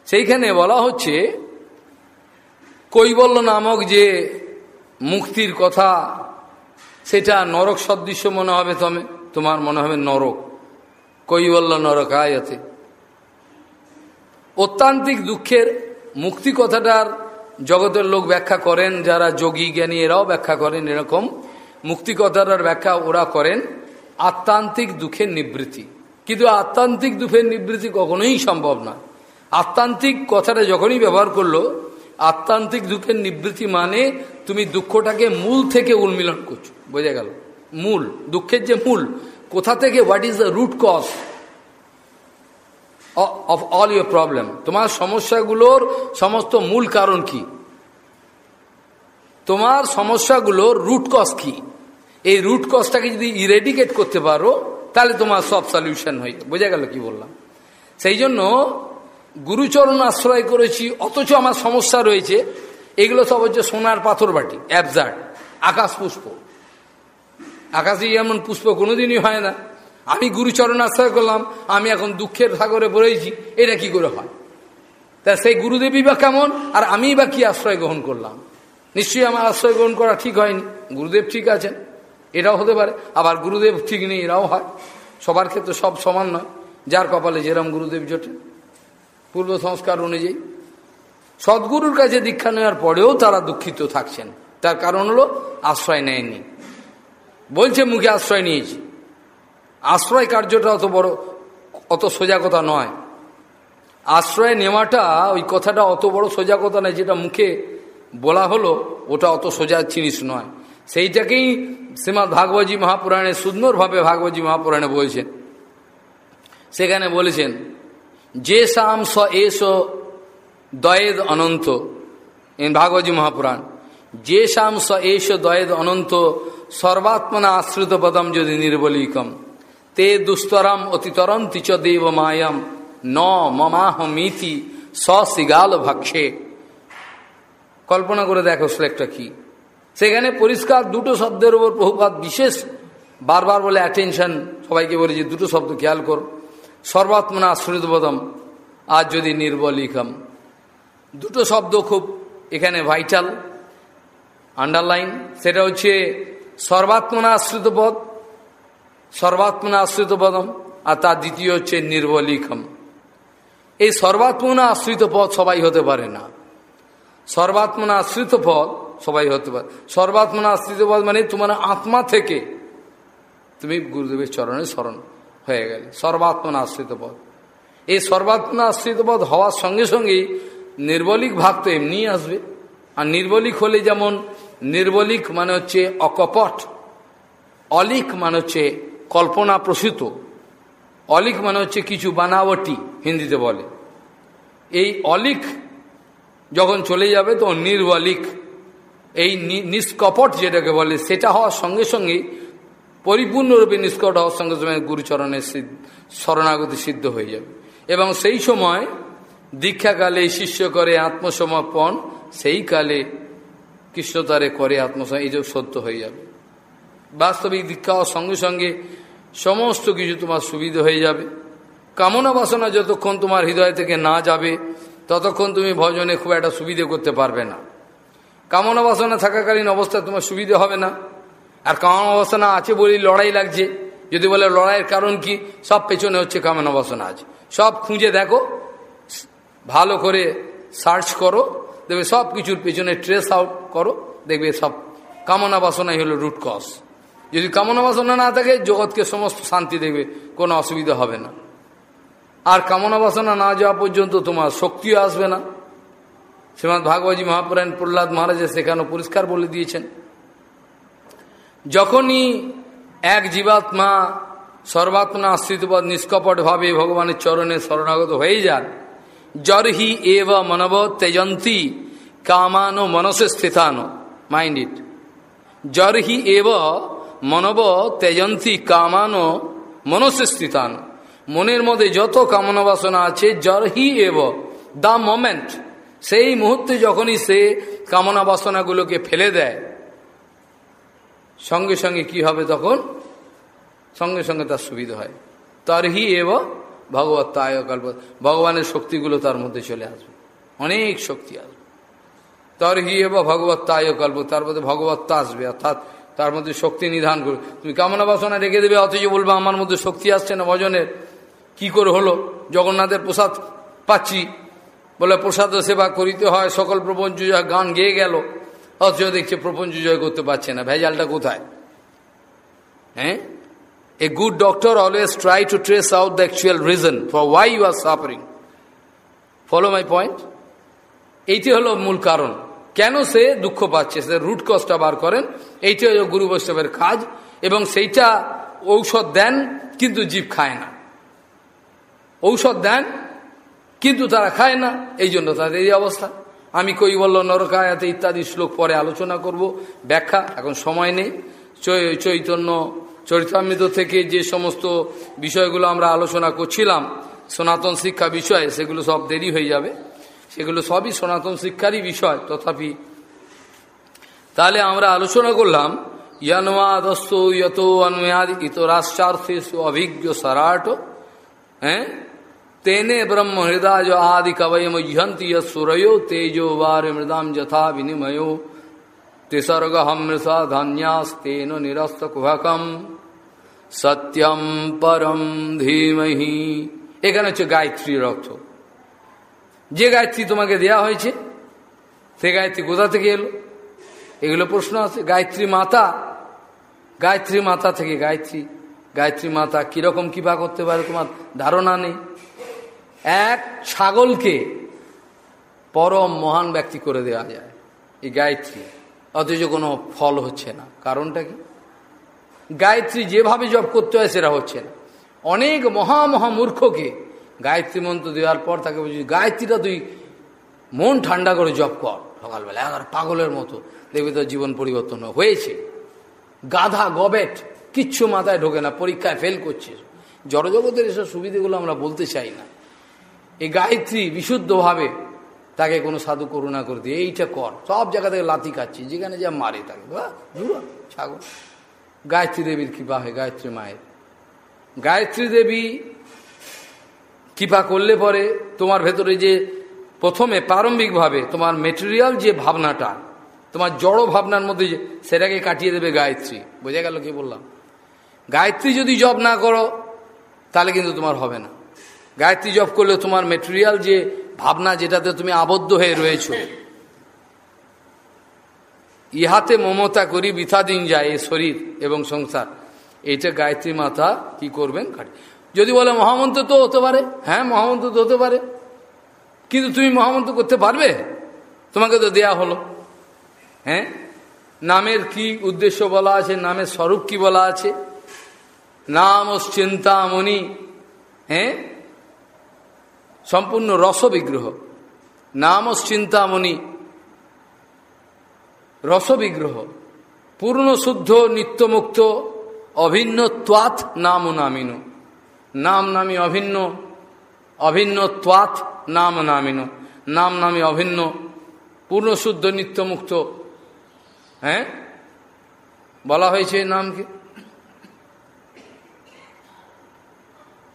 সেইখানে বলা হচ্ছে, কৈবল্য নামক যে মুক্তির কথা, সেটা নরক সদৃশ্য মনে হবে তমে তোমার মনে হবে নরক। কৈবল্য নরক, আয়তে। অত্যান্তিক দুঃখের মুক্তি কথাটার জগতের লোক ব্যাখ্যা করেন, যারা যোগী জ্ঞানী এরাও ব্যাখ্যা করেন এরকম। মুক্তি কথাটার ব্যাখ্যা ওরা করেন, আত্মান্তিক দুঃখের নিবৃত্তি। কিন্তু আত্মান্তিক দুঃখের নিবৃত্তি কখনোই সম্ভব না। আত্মান্তিক কথাটা যখনই ব্যবহার করল, আত্মান্তিক দুঃখের নিবৃত্তি মানে তুমি দুঃখটাকে মূল থেকে উন্মিলন করছ। বোঝা গেল? মূল। দুঃখের যে মূল, কোথা থেকে? What is the root cause of all your problem তোমার সমস্যাগুলোর সমস্ত মূল কারণ কি? তোমার সমস্যাগুলোর রুট কজ কি? এই রুট কজটাকে যদি ইরেডিকেট করতে পারো, তাহলে তোমার সব সলিউশন হয়ে বোঝা গেল কি বললাম? সেই জন্য গুরুচরণ আশ্রয় করেছি, অথচ আমার সমস্যা রয়েছে। এগুলো সব হচ্ছে সোনার পাথর বাটি অ্যাবজার্ড আকাশ পুষ্প। আকাশে যেমন পুষ্প কোনোদিনই হয় না। আমি গুরুচরণ আশ্রয় করলাম, আমি এখন দুঃখের সাগরে পড়েছি এটা কি করে হয়? তা সেই গুরুদেবী বা কেমন, আর আমি বা কি আশ্রয় গ্রহণ করলাম? নিশ্চয়ই আমার আশ্রয় গ্রহণ করা ঠিক হয়নি। গুরুদেব ঠিক আছেন, এটাও হতে পারে, আবার গুরুদেব ঠিক নেই, এরাও হয়। সবার ক্ষেত্রে সব সমান নয়, যার কপালে যেরম গুরুদেব জোটে। পূর্ব সংস্কার অনুযায়ী। সদ্গুরুর কাছে দীক্ষা নেওয়ার পরেও তারা দুঃখিত থাকছেন, তার কারণ হলো আশ্রয় নেয়নি। বলছে, মুখে আশ্রয় নিয়েছি। আশ্রয় কার্যটা অত বড়, অত সোজা কথা নয়। আশ্রয় নেওয়াটা, ওই কথাটা অত বড় সোজা কথা নয় যেটা মুখে বলা হলো, ওটা অত সোজা জিনিস নয়। সেইটাকেই শ্রীমৎ ভাগবতী মহাপুরাণে সুন্দরভাবে ভাগবতী মহাপুরাণে বলছেন। সেখানে বলেছেন যে সাম স এস দয়েদ অনন্ত। ভাগবতী মহাপুরাণ যে সাম স এস দয়েদ অনন্ত, সর্বাত্মনা আশ্রিত পদম যদি নির্বলিকম। তে দুস্তরম অতিতরম তিচ দেব মায়াম। ন মমাহ মিতি সিগাল ভক্ষে। কল্পনা করে দেখো শ্লেকটা কি। সেখানে পরিষ্কার দুটো শব্দের উপর বহুপাত বিশেষ বারবার বলে অ্যাটেনশন সবাইকে বলে যে দুটো শব্দ খেয়াল করো। সর্বাত্মনা আশ্রিত পদম আর যদি নির্বলিকম। দুটো শব্দ খুব এখানে ভাইটাল আন্ডারলাইন সেটা হচ্ছে সর্বাত্মনা আশ্রিত পদ সর্বাত্মনা আশ্রিত পদম আর তার দ্বিতীয় হচ্ছে নির্বলিকম। এই সর্বাত্মনা আশ্রিত পদ সবাই হতে পারে না। সর্বাত্মনা আশ্রিত পদ সবাই হতে পারে। সর্বাত্মনা আশ্রিত পদ মানে তোমার আত্মা থেকে তুমি গুরুদেবের চরণে স্মরণ হয়ে গেলে। সর্বাত্মনা আশ্রিত পদ এই সর্বাত্মনা আশ্রিত পদ হওয়ার সঙ্গে সঙ্গেই নির্বলিক ভাব তো এমনিই আসবে। আর নির্বলিক হলে যেমন নির্বলিক মানে হচ্ছে অকপট, অলিক মানে হচ্ছে কল্পনা প্রসূত। অলিক মানে হচ্ছে কিছু বানাবটি, হিন্দিতে বলে। এই অলিক যখন চলে যাবে তো নির্বলিক। এই নিষ্কপট যেটাকে বলে, সেটা হওয়ার সঙ্গে সঙ্গে, পরিপূর্ণরূপে নিষ্কট হওয়ার সঙ্গে সঙ্গে গুরুচরণের শরণাগতি সিদ্ধ হয়ে যাবে। এবং সেই সময় দীক্ষাকালে শিষ্য করে আত্মসমর্পণ, সেই কালে কৃষ্ণতারে করে আত্মসমর্পণ, এই সত্য হয়ে যাবে। বাস্তবিক দীক্ষা সঙ্গে সঙ্গে সমস্ত কিছু তোমার সুবিধা হয়ে যাবে। কামনা বাসনা যতক্ষণ তোমার হৃদয় থেকে না যাবে, ততক্ষণ তুমি ভজনে খুব একটা সুবিধে করতে পারবে না। কামনা বাসনা থাকাকালীন অবস্থায় তোমার সুবিধে হবে না। আর কামনা বাসনা আছে বলেই লড়াই লাগছে। যদি বলে লড়াইয়ের কারণ কি, সব পেছনে হচ্ছে কামনা বাসনা আছে। সব খুঁজে দেখো, ভালো করে সার্চ করো, দেখবে সব কিছুর পেছনে ট্রেস আউট করো, দেখবে সব কামনা বাসনাই হলো রুট কস যদি কামনা বাসনা না থাকে, জগৎকে সমস্ত শান্তি দেবে, কোনো অসুবিধা হবে না। আর কামনা বাসনা না যাওয়া পর্যন্ত তোমার শক্তিও আসবে না। শ্রীমৎ ভাগবতী মহাপুরাণ প্রহ্লাদ মহারাজের সেখানে পরিষ্কার বলে দিয়েছেন, যখনই এক জীবাত্মা সর্বাত্মনা আশ্রিতপদ নিষ্কপটভাবে ভগবানের চরণে শরণাগত হয়ে যান জরহি এব মনব তেজন্তী কামানো মনসে স্থিতানো মাইন্ড ইট জরহি এব মনব তেজন্তী কামানো মনসে স্থিতানো মনের মধ্যে যত কামনা বাসনা আছে, জরহি এব। The moment. সেই মুহূর্তে যখনই সে কামনা বাসনাগুলোকে ফেলে দেয়, সঙ্গে সঙ্গে কি হবে তখন? সঙ্গে সঙ্গে তার সুবিধা হয়। তারহি এব ভগবত তায় কল্প, ভগবানের শক্তিগুলো তার মধ্যে চলে আসবে। অনেক শক্তি আসবে। তারহি এব ভগবত তায় কল্প, তার মধ্যে ভগবত্তা আসবে, অর্থাৎ তার মধ্যে শক্তি নিধান করবে তুমি কামনা বাসনা রেখে দেবে, অথচ বলবে, আমার মধ্যে শক্তি আসছে না ভজনের। কি করে হলো? জগন্নাথের প্রসাদ পাচ্ছি। বলে, প্রসাদ সেবা করিতে হয়, সকল প্রপঞ্চ জয়, গান গেয়ে গেল। অথচ দেখছে প্রপঞ্চ জয় করতে পারছে না। ভেজালটা কোথায়? হ্যাঁ? A good doctor always try to trace out the actual reason for why you are suffering follow my point এইটি হলো মূল কারণ। কেন সে দুঃখ পাচ্ছে? সে রুট কজটা বার করেন। এইটা গুরু বৈষ্ণবের কাজ এবং সেইটা ঔষধ দেন, কিন্তু জীব খায় না। ঔষধ দেন, কিন্তু তারা খায় না। এই জন্য তাদের এই অবস্থা। আমি কই কৈবল্য নরকায়াতে ইত্যাদি শ্লোক পরে আলোচনা করব। ব্যাখ্যা, এখন সময় নেই। চৈতন্য, চরিতামৃত থেকে যে সমস্ত বিষয়গুলো আমরা আলোচনা করছিলাম, সনাতন শিক্ষা বিষয়ে, সেগুলো সব দেরি হয়ে যাবে। সেগুলো সবই সনাতন শিক্ষারই বিষয়, তথাপি। তাহলে আমরা আলোচনা করলাম, ইয়ানমাদস্ত ইয়ত অন্ময়াদ ইতরাশ্চার্থেষু অভিজ্ঞ সরাট হ্যাঁ? তেনে ব্রহ্ম হৃদয় আদি কবয়ম ইহন্তি সুরयो তেজো বার মৃদাম যথা বিনিমयो তিসর্গ হমৃষা ধন্যাস্তেন নিরস্ত কুহকম, সত্যম পরম ধীমহি। এখানে হচ্ছে গায়ত্রীর অর্থ। যে গায়ত্রী তোমাকে দেয়া হয়েছে, সে গায়ত্রী কোথা থেকে এলো? এগুলো প্রশ্ন আছে। গায়ত্রী মাতা গায়ত্রী মাতা থেকে গায়ত্রী গায়ত্রী মাতা কীরকম কৃপা করতে পারে তোমার ধারণা নেই। এক ছাগলকে পরম মহান ব্যক্তি করে দেওয়া যায়, এই গায়ত্রী। অথচ কোনো ফল হচ্ছে না। কারণটা কি? গায়ত্রী যেভাবে জপ করতে হয়, সেটা হচ্ছে না। অনেক মহা গায়ত্রী মন্ত্র দেওয়ার পর তাকে বলছি, গায়ত্রীটা তুই মন ঠান্ডা করে জপ কর। সকালবেলা এগারো পাগলের মতো। দেখবি তোর জীবন পরিবর্তন হয়েছে। গাধা, গবেট, কিচ্ছু মাথায় ঢোকে না, পরীক্ষায় ফেল করছে জড়জগতের এসব সুবিধেগুলো আমরা বলতে চাই না। এই গায়ত্রী বিশুদ্ধভাবে তাকে কোনো সাধু করুণা করে দিয়ে, এইটা কর। সব জায়গা থেকে লাথি খাচ্ছি যেখানে যা মারে তাকে। ছাগল। গায়ত্রী দেবীর কৃপা হয়, গায়ত্রী মায়ের। গায়ত্রী দেবী কৃপা করলে পরে তোমার ভেতরে যে প্রথমে প্রারম্ভিকভাবে তোমার মেটেরিয়াল যে ভাবনাটা, তোমার জড় ভাবনার মধ্যে সেটাকে কাটিয়ে দেবে গায়ত্রী। বোঝা গেল কি বললাম? গায়ত্রী যদি জব না করো, তাহলে কিন্তু তোমার হবে না। গায়ত্রী জব করলে তোমার মেটেরিয়াল যে ভাবনা যেটাতে তুমি আবদ্ধ হয়ে রয়েছ, ইহাতে মমতা করি দিন যায় এ শরীর এবং সংসার। এইটা গায়ত্রী মাতা কি করবেন? কাটি যদি বলে মহামন্ত্র তো হতে পারে হ্যাঁ মহামন্ত্র তো হতে পারে। কিন্তু তুমি মহামন্ত্র করতে পারবে? তোমাকে তো দেয়া হলো। হ্যাঁ? নামের কি উদ্দেশ্য বলা আছে, নামের স্বরূপ কি বলা আছে? নাম ও চিন্তামণি হ্যাঁ? সম্পূর্ণ রস বিগ্রহ নাম ও চিন্তামণি রস বিগ্রহ পূর্ণ শুদ্ধ নিত্যমুক্ত অভিন্ন ত্বাত নাম ও নামিন। নাম নামি অভিন্ন অভিন্ন ত্বাত নাম নামিন। নাম নামি অভিন্ন পূর্ণ শুদ্ধ নিত্যমুক্ত। হ্যাঁ? বলা হয়েছে নামকে।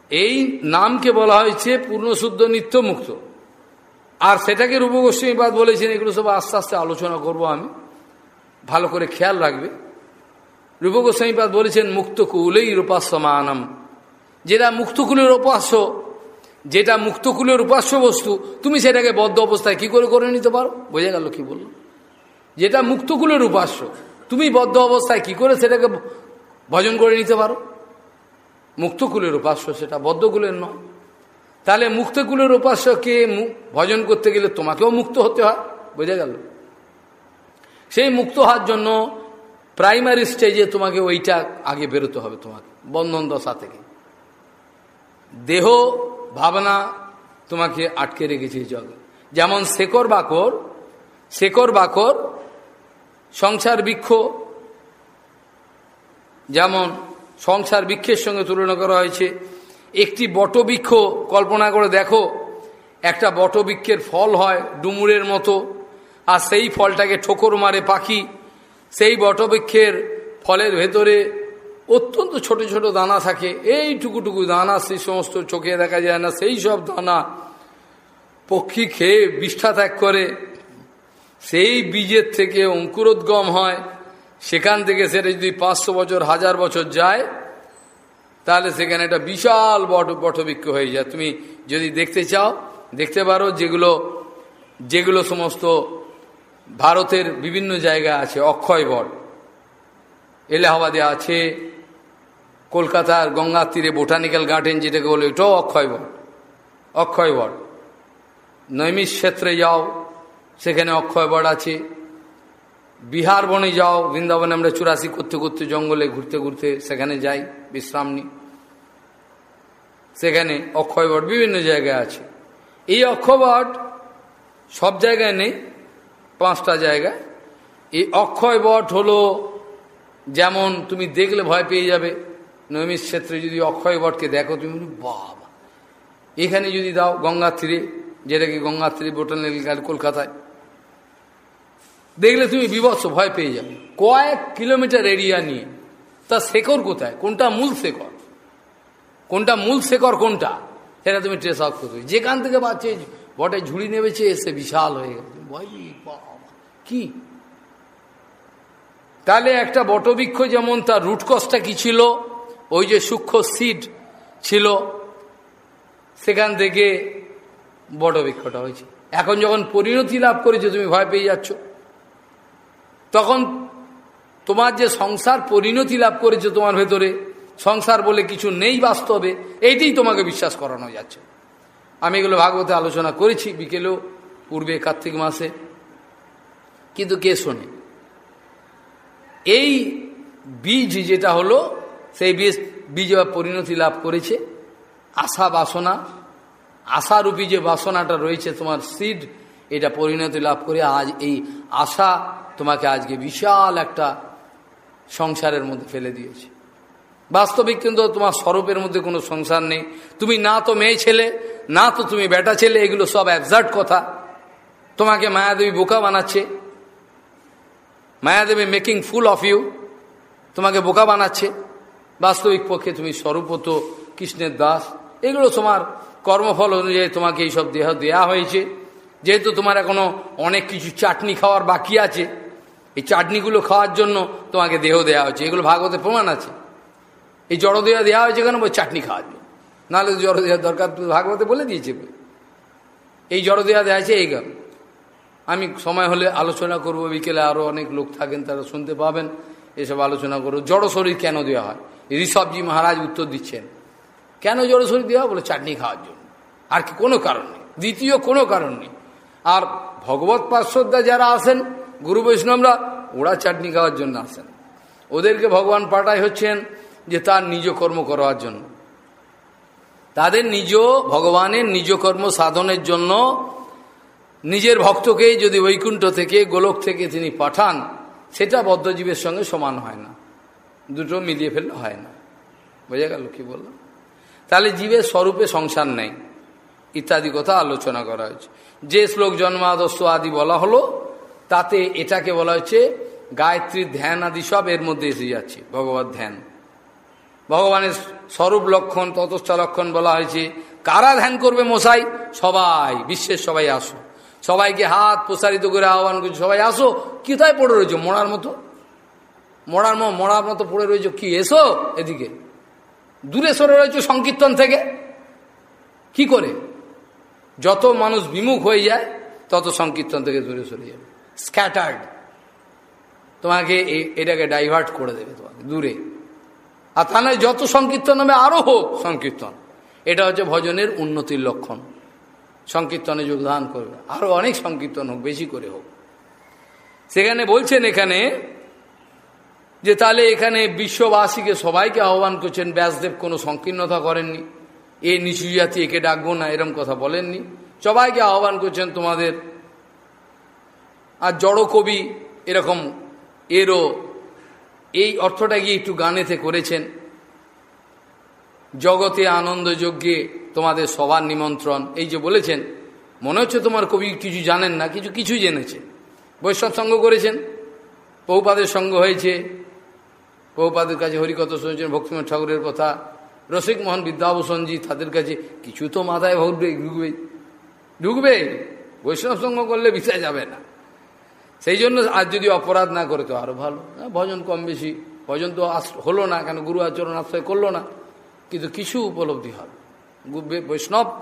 এই নামকে বলা হয়েছে পূর্ণশুদ্ধ নিত্য মুক্ত আর সেটাকে রূপ গোস্বামীবাদ বলেছেন, এগুলো সব আস্তে আস্তে আলোচনা করব আমি। ভালো করে খেয়াল রাখবে। রূপ গোস্বামীবাদ বলেছেন, মুক্তকুলেই রূপাস্যমানম যেটা মুক্তকুলের উপাস্য, যেটা মুক্তকুলের উপাস্য বস্তু, তুমি সেটাকে বদ্ধ অবস্থায় কি করে করে নিতে পারো? বোঝা গেল কি বলল যেটা মুক্তকুলের উপাস্য, তুমি বদ্ধ অবস্থায় কি করে সেটাকে ভজন করে নিতে পারো? মুক্তকুলের উপাস্য সেটা বদ্ধকুলের নয়। তাহলে মুক্তকুলের উপাস্যকে ভজন করতে গেলে তোমাকেও মুক্ত হতে হয়, বোঝা গেল? সেই মুক্ত হওয়ার জন্য প্রাইমারি স্টেজে তোমাকে ওইটা আগে বেরোতে হবে তোমাকে, বন্ধন দশা থেকে। দেহ, ভাবনা তোমাকে আটকে রেখেছে জগে যেমন শেকর বাকর শেকর বাকর, সংসার বৃক্ষ, যেমন সংসার বৃক্ষের সঙ্গে তুলনা করা হয়েছে। একটি বটবৃক্ষ, কল্পনা করে দেখো, একটা বটবৃক্ষের ফল হয় ডুমুরের মতো, আর সেই ফলটাকে ঠোকর মারে পাখি। সেই বটবৃক্ষের ফলের ভেতরে অত্যন্ত ছোট ছোট দানা থাকে। এই টুকুটুকু দানা সেই সমস্ত চোখে দেখা যায় না, সেই সব দানা পক্ষী খেয়ে বিষ্ঠা ত্যাগ করে। সেই বীজের থেকে অঙ্কুরোদ্গম হয়। সেখান থেকে সেটা যদি পাঁচশো বছর, হাজার বছর যায়, তাহলে সেখানে একটা বিশাল বট, বটবৃক্ষ হয়ে যায়। তুমি যদি দেখতে চাও, দেখতে পারো যেগুলো যেগুলো সমস্ত ভারতের বিভিন্ন জায়গা আছে, অক্ষয় বট। এলাহাবাদে আছে কলকাতার গঙ্গার তীরে বোটানিক্যাল গার্ডেন যেটাকে বলে এটাও অক্ষয় বট। অক্ষয় বট। নৈমিষ ক্ষেত্রে যাও, সেখানে অক্ষয় বট আছে। বিহার বনে যাও, বৃন্দাবনে আমরা চুরাশি করতে করতে জঙ্গলে ঘুরতে ঘুরতে সেখানে যাই বিশ্রাম নিই সেখানে অক্ষয় বট বিভিন্ন জায়গায় আছে। এই অক্ষয় বট সব জায়গায় নেই, পাঁচটা জায়গা এই অক্ষয় বট হলো, যেমন তুমি দেখলে ভয় পেয়ে যাবে নৈমিষ ক্ষেত্রে যদি অক্ষয় বটকে দেখো, তুমি বাবা। এখানে যদি দাও গঙ্গার তীরে যেটাকে গঙ্গার তীরে বোটানিক্যাল কলকাতায়, দেখলে তুমি বিভৎস ভয় পেয়ে যাবে। কয়েক কিলোমিটার এরিয়া নিয়ে, তা শেকর কোথায়? কোনটা মূল শেকর কোনটা মূল শেকর কোনটা? সেটা তুমি ট্রেস আউট করতে যেখান থেকে বাচ্চে বটে ঝুড়ি নেমেছে, এসে বিশাল হয়ে গেছে ভয় কি? তাহলে একটা বটবৃক্ষ যেমন তার রুটকসটা কি ছিল? ওই যে সূক্ষ্ম সিড ছিল, সেখান থেকে বটবৃক্ষটা হয়েছে। এখন যখন পরিণতি লাভ করেছে, তুমি ভয় পেয়ে যাচ্ছ। তখন তোমার যে সংসার পরিণতি লাভ করেছে তোমার ভেতরে, সংসার বলে কিছু নেই বাস্তবে, এইটাই তোমাকে বিশ্বাস করানো যাচ্ছে। আমি এগুলো ভাগবতে আলোচনা করেছি বিকেলেও, পূর্বে কার্তিক মাসে। কিন্তু কে শোনে? এই বীজ যেটা হলো সেই বীজ বীজ পরিণতি লাভ করেছে। আশা বাসনা, আশারূপী যে বাসনাটা রয়েছে তোমার সিড, এটা পরিণতি লাভ করে আজ এই আশা তোমাকে আজকে বিশাল একটা সংসারের মধ্যে ফেলে দিয়েছে। বাস্তবিক কিন্তু তোমার স্বরূপের মধ্যে কোনো সংসার নেই। তুমি না তো মেয়ে ছেলে, না তো তুমি বেটা ছেলে, এগুলো সব অ্যাবজার্ট কথা। তোমাকে মায়াদেবী বোকা বানাচ্ছে। Mayadevi making fool of you তোমাকে বোকা বানাচ্ছে। বাস্তবিক পক্ষে তুমি স্বরূপত কৃষ্ণের দাস। এগুলো তোমার কর্মফল অনুযায়ী তোমাকে এইসব দেহ দেয়া হয়েছে। যেহেতু তোমার এখনও অনেক কিছু চাটনি খাওয়ার বাকি আছে, এই চাটনিগুলো খাওয়ার জন্য তোমাকে দেহ দেওয়া হয়েছে। এগুলো ভাগবতে প্রমাণ আছে। এই জড় দেওয়া হয়েছে কেন? চাটনি খাওয়ার জন্য। নাহলে জড় দেওয়ার দরকার ভাগবতে বলে দিয়েছে। এই জড় দেওয়া দেওয়া আছে, এই গান আমি সময় হলে আলোচনা করব। বিকেলে আরও অনেক লোক থাকেন, তারা শুনতে পাবেন। এসব আলোচনা করব জড় শরীর কেন দেওয়া হয়? ঋষভজি মহারাজ উত্তর দিচ্ছেন, কেন জড় শরীর দেওয়া বলে, চাটনি খাওয়ার জন্য। আর কি, কোনো কারণ নেই। দ্বিতীয় কোনো কারণ নেই। আর ভগবত পার্শ্বদা যারা আসেন, গুরু বৈষ্ণবরা, ওরা চাটনি খাওয়ার জন্য আসেন। ওদেরকে ভগবান পাঠায় হচ্ছেন যে, তার নিজ কর্ম করার জন্য। তাদের নিজ, ভগবানের নিজ কর্ম সাধনের জন্য নিজের ভক্তকে যদি বৈকুণ্ঠ থেকে, গোলক থেকে তিনি পাঠান, সেটা বদ্ধজীবের সঙ্গে সমান হয় না। দুটো মিলিয়ে ফেললে হয় না। বোঝা গেল কি বললাম? তাহলে জীবের স্বরূপে সংসার নেই। ইত্যাদি কথা আলোচনা করা হয়েছে। যে শ্লোক জন্মাদস্য আদি বলা হলো, তাতে এটাকে বলা হচ্ছে গায়ত্রীর ধ্যান আদি সব এর মধ্যে এসে যাচ্ছে, ভগবত ধ্যান। ভগবানের স্বরূপ লক্ষণ ততস্থা লক্ষণ বলা হয়েছে, কারা ধ্যান করবে মশাই? সবাই, বিশ্বের সবাই আসো। সবাইকে হাত প্রসারিত করে আহ্বান করছে, সবাই আসো কোথায় পড়ে রয়েছে মরার মতো। মরার মরার মতো পড়ে রয়েছে কি? এসো এদিকে। দূরে সরে রয়েছে সংকীর্তন থেকে। কি করে? যত মানুষ বিমুখ হয়ে যায়, তত সংকীর্তন থেকে দূরে সরে যাবে। স্ক্যাটার্ড তোমাকে এটাকে ডাইভার্ট করে দেবে তোমাকে, দূরে। আর তা নয়, যত সংকীর্তন হবে আরও হোক সংকীর্তন। এটা হচ্ছে ভজনের উন্নতির লক্ষণ। সংকীর্তনে যোগদান করবে। আরও অনেক সংকীর্তন হোক, বেশি করে হোক। সেখানে বলছেন এখানে যে তাহলে এখানে বিশ্ববাসীকে সবাইকে আহ্বান করছেন, ব্যাসদেব কোনো সংকীর্ণতা করেননি। এ নিচু জাতি একে ডাকবো না, এরম কথা বলেননি। সবাইকে আহ্বান করছেন তোমাদের। আর জড় কবি এরকম এরও এই অর্থটা গিয়ে একটু গানেতে করেছেন। জগতে আনন্দ যজ্ঞে তোমাদের সবার নিমন্ত্রণ। এই যে বলেছেন, মনে হচ্ছে তোমার কবি কিছু জানেন না, কিছু কিছু জেনেছে। বৈষ্ণব সঙ্গ করেছেন পৌপাদের সঙ্গ হয়েছে পৌপাদের কাছে হরিকথ শুনেছেন ভক্তিমোহন ঠাকুরের কথা। রসিক মোহন বিদ্যাভূষণজি তাদের কাছে, কিছু তো মাথায় ভরবে ঢুকবে ঢুকবে। বৈষ্ণব সঙ্গ করলে বিষয় যাবে না। সেই জন্য আর যদি অপরাধ না করে তো আরও ভালো। ভজন কম বেশি। ভজন তো হলো না কেন? গুরু আচরণ আশ্রয় করল না। কিন্তু কিছু উপলব্ধি হবে। বৈষ্ণব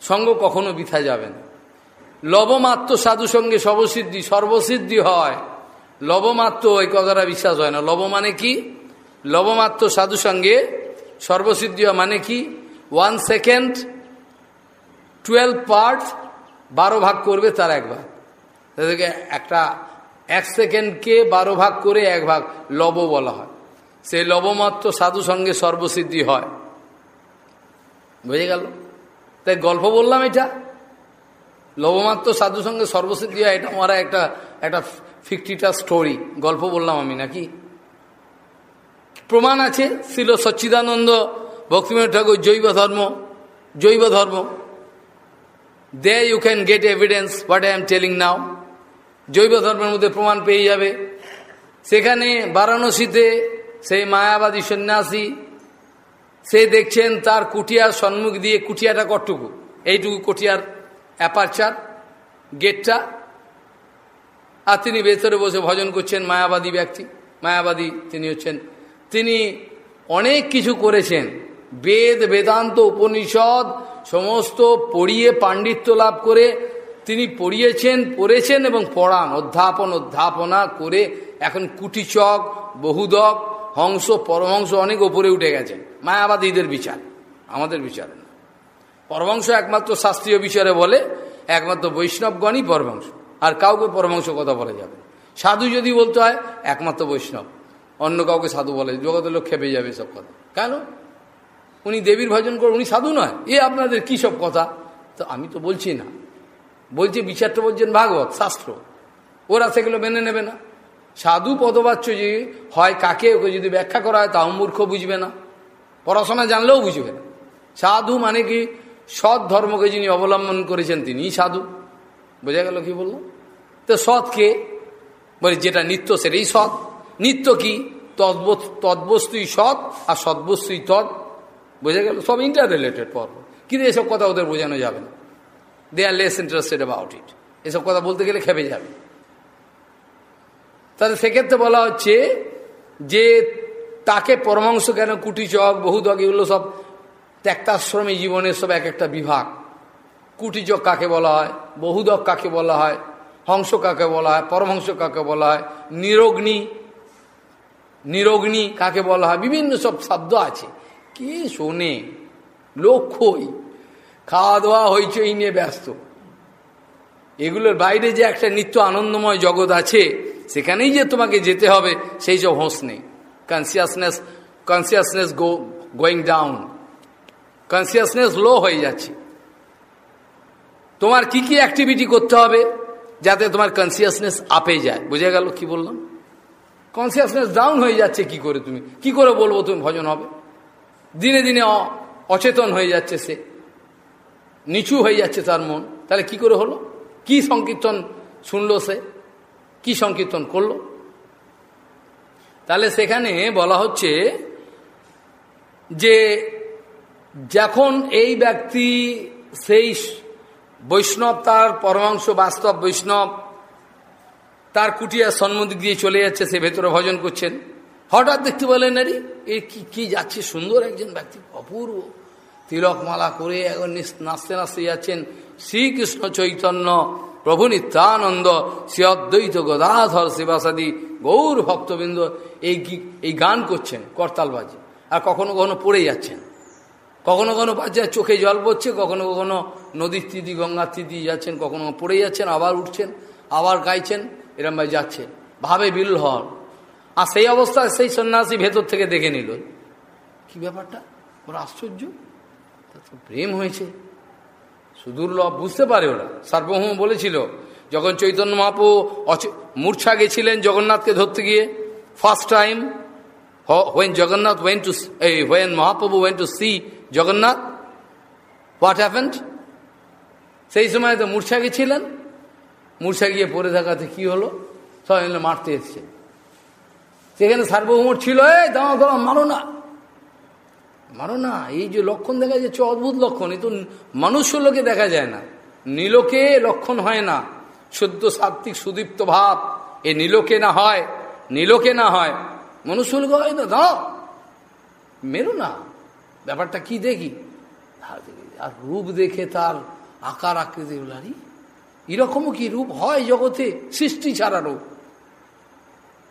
সঙ্গ কখনো বিথা যাবে না। লবমাত্র সাধু সঙ্গে সর্বসিদ্ধি সর্বসিদ্ধি হয়। লবমাত্র ওই কথাটা বিশ্বাস হয় না। লব মানে কি? লবমাত্র সাধু সঙ্গে সর্বসিদ্ধি মানে কি? ওয়ান সেকেন্ড টুয়েলভ পার্ট বারো ভাগ করবে তার একবার তাদেরকে একটা এক সেকেন্ডকে বারো ভাগ করে এক ভাগ লব বলা হয়। সেই লবমাত্র সাধু সঙ্গে সর্বসিদ্ধি হয়। বুঝে গেল? তাই গল্প বললাম এটা। লবমাত্র সাধু সঙ্গে সর্বসিদ্ধি হয়, এটা আমার একটা একটা ফিফটিটা স্টোরি গল্প বললাম আমি নাকি? প্রমাণ আছে, ছিল সচ্চিদানন্দ ভক্তিমেন্দ্র ঠাকুর, জৈব ধর্ম জৈব ধর্ম। They you can get evidence what I am telling now জৈব ধর্মের মধ্যে প্রমাণ পেয়ে যাবে। সেখানে বারাণসীতে সেই মায়াবাদী সন্ন্যাসী, সে দেখছেন তার কুটিয়ার সম্মুখ দিয়ে কুটিয়াটা কটটুকু এইটুকু কুটিয়ার অ্যাপারচার গেটটা আর তিনি ভেতরে বসে ভজন করছেন, মায়াবাদী ব্যক্তি, মায়াবাদী তিনি হচ্ছেন। তিনি অনেক কিছু করেছেন। বেদ, বেদান্ত, উপনিষদ, সমস্ত পড়িয়ে পাণ্ডিত্য লাভ করে তিনি পড়িয়েছেন, পড়েছেন এবং পড়ান, অধ্যাপন, অধ্যাপনা করে এখন কুটিচক, বহুদক, হংস, পরমহংস অনেক ওপরে উঠে গেছেন। মায়াবাদীদের বিচার, আমাদের বিচার না। পরমংশ একমাত্র শাস্ত্রীয় বিচারে বলে, একমাত্র বৈষ্ণবগণই পরমংশ আর কাউকে পরমংশ কথা বলা যাবে। সাধু যদি বলতে হয়, একমাত্র বৈষ্ণব। অন্য কাউকে সাধু বলে, জগতের লোক খেপে যাবে সব কথা। কেন? উনি দেবীর ভজন করে উনি সাধু নয়। এ আপনাদের কী সব কথা? তো আমি তো বলছি না। বলছি বিচারটা বলছেন ভাগবত, শাস্ত্র। ওরা সেগুলো মেনে নেবে না। সাধু পদবাচ্য যে হয় কাকে, ওকে যদি ব্যাখ্যা করা হয়, তাও মূর্খ বুঝবে না। পড়াশোনা জানলেও বুঝবে না। সাধু মানে কি? সৎ ধর্মকে যিনি অবলম্বন করেছেন, তিনিই সাধু। বোঝা গেল কি বলল তো সৎকে বলে, যেটা নিত্য সেটাই সৎ। নিত্য কি? তদ্ব তদ্বস্তুই সৎ আর সদ্বস্তুই তৎ বোঝা গেল? সব ইন্টার রিলেটেড পর্ব। কিন্তু এসব কথা ওদের বোঝানো যাবে না। They are less interested about it এসব কথা বলতে গেলে খেপে যাবে। তাহলে সেক্ষেত্রে বলা হচ্ছে যে, তাকে পরমাংশ কেন কুটিচক বহুদক এগুলো সব ত্যাক্তাশ্রমী জীবনের সব এক একটা বিভাগ। কুটিচক কাকে বলা হয়? বহুদক কাকে বলা হয়? হংস কাকে বলা হয়, পরমহংস কাকে বলা হয়, নিরগ্নি নিরগ্নি কাকে বলা হয়, বিভিন্ন সব শব্দ আছে। কে শোনে? লক্ষ্যই। খাওয়া দাওয়া হইচই নিয়ে ব্যস্ত। এগুলোর বাইরে যে একটা নিত্য আনন্দময় জগৎ আছে, সেখানেই যে তোমাকে যেতে হবে, সেই সব হোঁস নেই। Consciousness consciousness go going down consciousness low হয়ে যাচ্ছে। তোমার কি কি অ্যাক্টিভিটি করতে হবে? যাতে তোমার কনসিয়াসনেস আপে যায়। বুঝে গেল কি বললাম? কনসিয়াসনেস ডাউন হয়ে যাচ্ছে কি করে তুমি? কি করে বলব তুমি? ভজন হবে। দিনে দিনে অচেতন হয়ে যাচ্ছে সে। নিচু হয়ে যাচ্ছে তার মন। তাহলে কি করে হলো? কি সংকীর্তন শুনলো সে? কি সংকীর্তন করল? তাহলে সেখানে বলা হচ্ছে যে, যখন এই ব্যক্তি সেই বৈষ্ণব তার পরমাংশ বাস্তব বৈষ্ণব। তার কুটিয়া সম্মুখ দিয়ে চলে যাচ্ছে, সে ভেতরে ভজন করছেন। হঠাৎ দেখতে বলেন নারী এ কি কি যাচ্ছে? সুন্দর একজন ব্যক্তি, অপূর্ব। তিলকমালা করে এখন নাচতে নাচতে যাচ্ছেন। শ্রীকৃষ্ণ চৈতন্য, প্রভু নিত্যানন্দ, শ্রী অদ্বৈত গদাধর শিবাসাদি গৌর ভক্তবৃন্দ, এই এই গান করছেন করতালবাজি আর কখনো কখনো পড়ে যাচ্ছেন। কখনো কখনো বাচ্চার চোখে জল পড়ছে, কখনো কখনো নদীর তিথি গঙ্গার তিথি যাচ্ছেন, কখনো পড়ে যাচ্ছেন, আবার উঠছেন, আবার গাইছেন এরম ভাই যাচ্ছে ভাবে বিল হন আর সেই অবস্থায় সেই সন্ন্যাসী ভেতর থেকে দেখে নিল। কি ব্যাপারটা? ওরা আশ্চর্য। প্রেম হয়েছে। সুদূর্লভ বুঝতে পারে ওরা। সার্বভৌম বলেছিল, যখন চৈতন্য মহাপু মূর্ছা গেছিলেন জগন্নাথকে ধরতে গিয়ে first time when Jagannath went to when Mahaprabhu went to see Jagannath what happened সেই সময় তো মূর্ছা গেছিলেন মূর্ছা গিয়ে পড়ে থাকাতে কি হলো? সবাই মিলে মারতে এসছে। সেখানে সার্বভৌম ছিল, এই দামা দামা মারো না। মারো না, এই যে লক্ষণ দেখা যাচ্ছে, অদ্ভুত লক্ষণ। এ তো মানুষ লোকে দেখা যায় না। নীলকে লক্ষণ হয় না। শুদ্ধ সাত্বিক সুদীপ্ত ভাব, এ নীলকে না হয়, নীলকে না হয়। মনুষ্য লোকে হয় না, দাও। মেরো না। ব্যাপারটা কি দেখি? আর রূপ দেখে তার আকার আকৃতি আরে এরকমও কি রূপ হয় জগতে? সৃষ্টি ছাড়া রূপ।